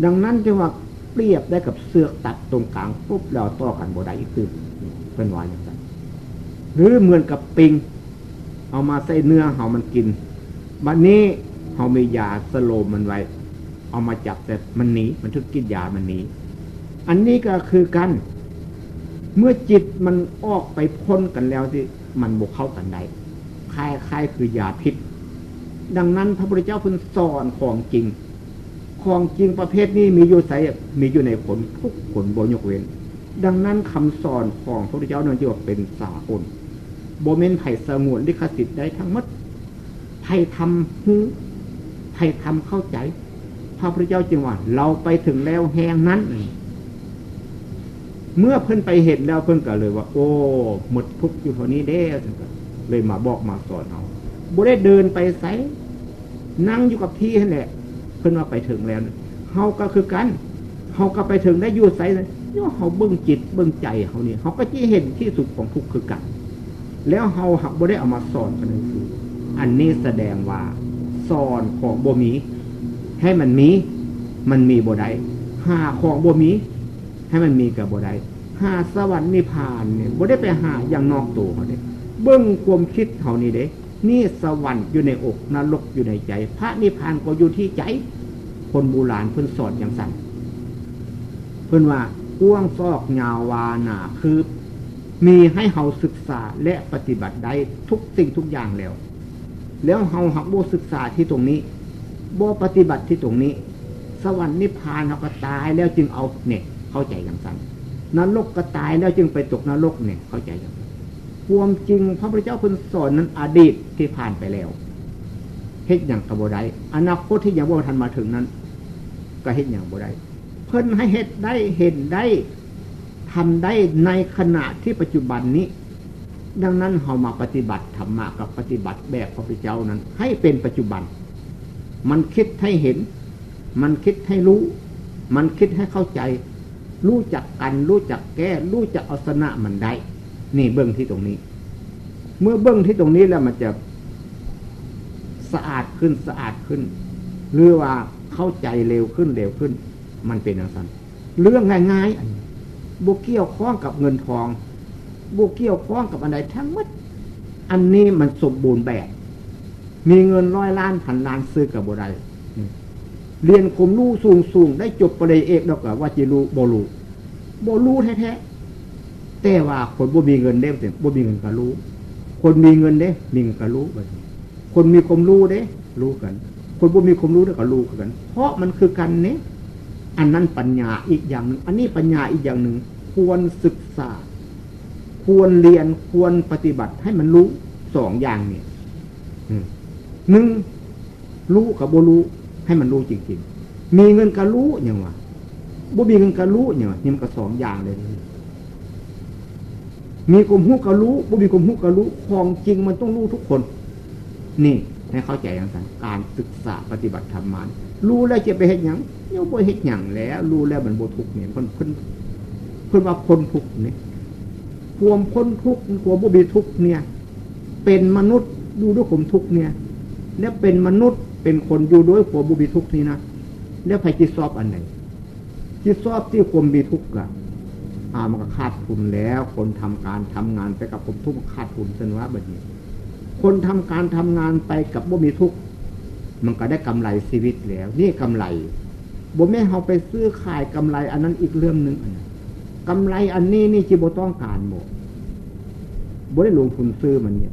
ดังนั้นจึงว่าเปรียบได้กับเสือกตัดตรงกลางปุ๊บแล้วต่อกันบ่ได้อีกคือเป็นวายอย่างนั้นหรือเหมือนกับปิง เอามาใส่เนื้อเห่ามันกินบัดนนี้เห่ามียาสโลมมันไว้ เอามาจับแต่มันหนีมันทึกกินยามันหนีอันนี้ก็คือกัน เมื่อจิตมันออกไปพ้นกันแล้วที่มันบกเข้ากันได้คล้ายคล้ายคือยาพิษ ดังนั้นพระพุทธเจ้าพึงสอนของจริง ของจริงประเภทนี้มีอยู่ใส่มีอยู่ในผลทุกผลบนยกเว้น ดังนั้นคำสอนของพระพุทธเจ้านั่นจึงว่าเป็นสาคนโบเมนไผ่สงวนลิขสิทธิ์ได้ทั้งหมดไผ่ทำหูไผ่ทำเข้าใจ พระพุทธเจ้าจึงว่า เราไปถึงแล้วแหงนั้น เมื่อเพิ่นไปเห็นแล้วเพิ่นก็เลยว่า โอ้หมดทุกอยู่เท่านี้เด้เลยมาบอกมาสอนเอาบุได้เดินไปไส นั่งอยู่กับที่นั่นแหละเพิ่นว่าไปถึงแล้วเฮาก็คือกันเฮาก็ไปถึงได้อยู่ไสเลยนี่ว่าเฮาเบิ้งจิตเบิ้งใจเฮานี่เฮาก็จะเห็นที่สุดของทุกคือกัน แล้วเฮาหักบ่ได้เอามาสอนกันเลยคืออันนี้แสดงว่าสอนของบ่มี ให้มันมี มันมีบ่ได้หาของบ่มี ให้มันมีกับบ่ได้หาสวรรค์นิพพานเนี่ยบ่ได้ไปหาอย่างนอกตัวเขาเด้เบิ้งความคิดเขานี่เด้ นี่สวรรค์อยู่ในอกนรกอยู่ในใจ พระนิพพานก็อยู่ที่ใจ คนโบราณเพิ่นสอนอย่างสั่นเพิ่นว่าก้วงซอกยาววานาคือ มีให้เฮาศึกษาและปฏิบัติได้ทุกสิ่งทุกอย่างแล้ว แล้วเฮาหักโบศึกษาที่ตรงนี้โบปฏิบัติที่ตรงนี้ สวรรค์นิพพานเราก็ตายแล้วจึงเอาเนี่ยเข้าใจอย่างสั้นนรกก็ตายแล้วจึงไปตกนรกเนี่ยเข้าใจอย่าง ความจริงพระพุทธเจ้าคุณสอนนั้นอดีตที่ผ่านไปแล้วเฮ็ดอย่างกระโบได้อนาคตที่ยังว่าทันมาถึงนั้น ก็เฮ็ดอย่างโบได้เพิ่นให้เฮ็ดได้เห็นได้ทำได้ในขณะที่ปัจจุบันนี้ ดังนั้นเรามาปฏิบัติธรรมะกับปฏิบัติแบบพระพุทธเจ้านั้น ให้เป็นปัจจุบัน มันคิดให้เห็น มันคิดให้รู้ มันคิดให้เข้าใจ รู้จักกัน รู้จักแก้ รู้จักเอาชนะมันได้ นี่เบื้องที่ตรงนี้ เมื่อเบื้องที่ตรงนี้แล้วมันจะสะอาดขึ้นสะอาดขึ้น หรือว่าเข้าใจเร็วขึ้นเร็วขึ้น มันเป็นอย่างนั้นเรื่องง่ายๆอันนี้บุเกี่ยวข้องกับเงินทองบุเกี่ยวข้องกับอะไรทั้งหมด อันนี้มันสมบูรณ์แบบ มีเงินร้อยล้านพันล้านซื้อกับบุไรเรียนคมรู้สูงสูงได้จบปริญญาเอกแล้วก็ว่าจิรู้บรู้บรูแท้ๆ แต่ว่าคนบ่มีเงินเด้บ่มีเงินก็รู้ คนมีเงินเด้มีเงินก็รู้แบบคนมีความรู้เด้ รู้กัน คนบ่มีความรู้ได้ก็รู้กัน เพราะมันคือกันเนี้ยอันนั้นปัญญาอีกอย่างหนึ่ง อันนี้ปัญญาอีกอย่างหนึ่ง ควรศึกษา ควรเรียนควรปฏิบัติให้มันรู้สองอย่างเนี่ยหนึ่งรู้กับโบรู้ให้มันรู้จริงๆ มีเงินกับรู้อย่างวะบ่มีเงินกับรู้อย่างวะนี่มันก็สองอย่างเลย มีกลมหูกับรู้บ่มีกลมหูกับรู้ของจริงมันต้องรู้ทุกคน นี่ให้เข้าใจอย่างนั้นการศึกษาปฏิบัติธรรมานรู้แล้วจะไปเห็นอย่างเดี๋ยวบ่เห็นอย่างแล้ว รู้แล้วมันโบทุกเนี่ยคนเพิ่นเพิ่นว่าคนทุกเนี่ยความพ้นทุกข์ความบ่มีทุกเนี่ย เป็นมนุษย์อยู่ด้วยความทุกเนี่ยแล้วเป็นมนุษย์เป็นคนอยู่ด้วยความบุบิทุกนี่นะแล้วใครจิตสอบอันไหนจิตสอบที่ความมีทุกข์อะ อามันก็ขาดทุนแล้ว คนทำการทำงานไปกับผมทุกข์ขาดทุนเสนว่าแบบนี้ คนทำการทำงานไปกับบ่มีทุกข์มันก็ได้กำไรชีวิตแล้ว นี่กำไรบ่แม่เขาไปซื้อขายกำไร อันนั้นอีกเรื่องหนึ่งอันกำไรอันนี้นี่จีบต้องการหมดบ่ได้ลงทุนซื้อมันเนี่ย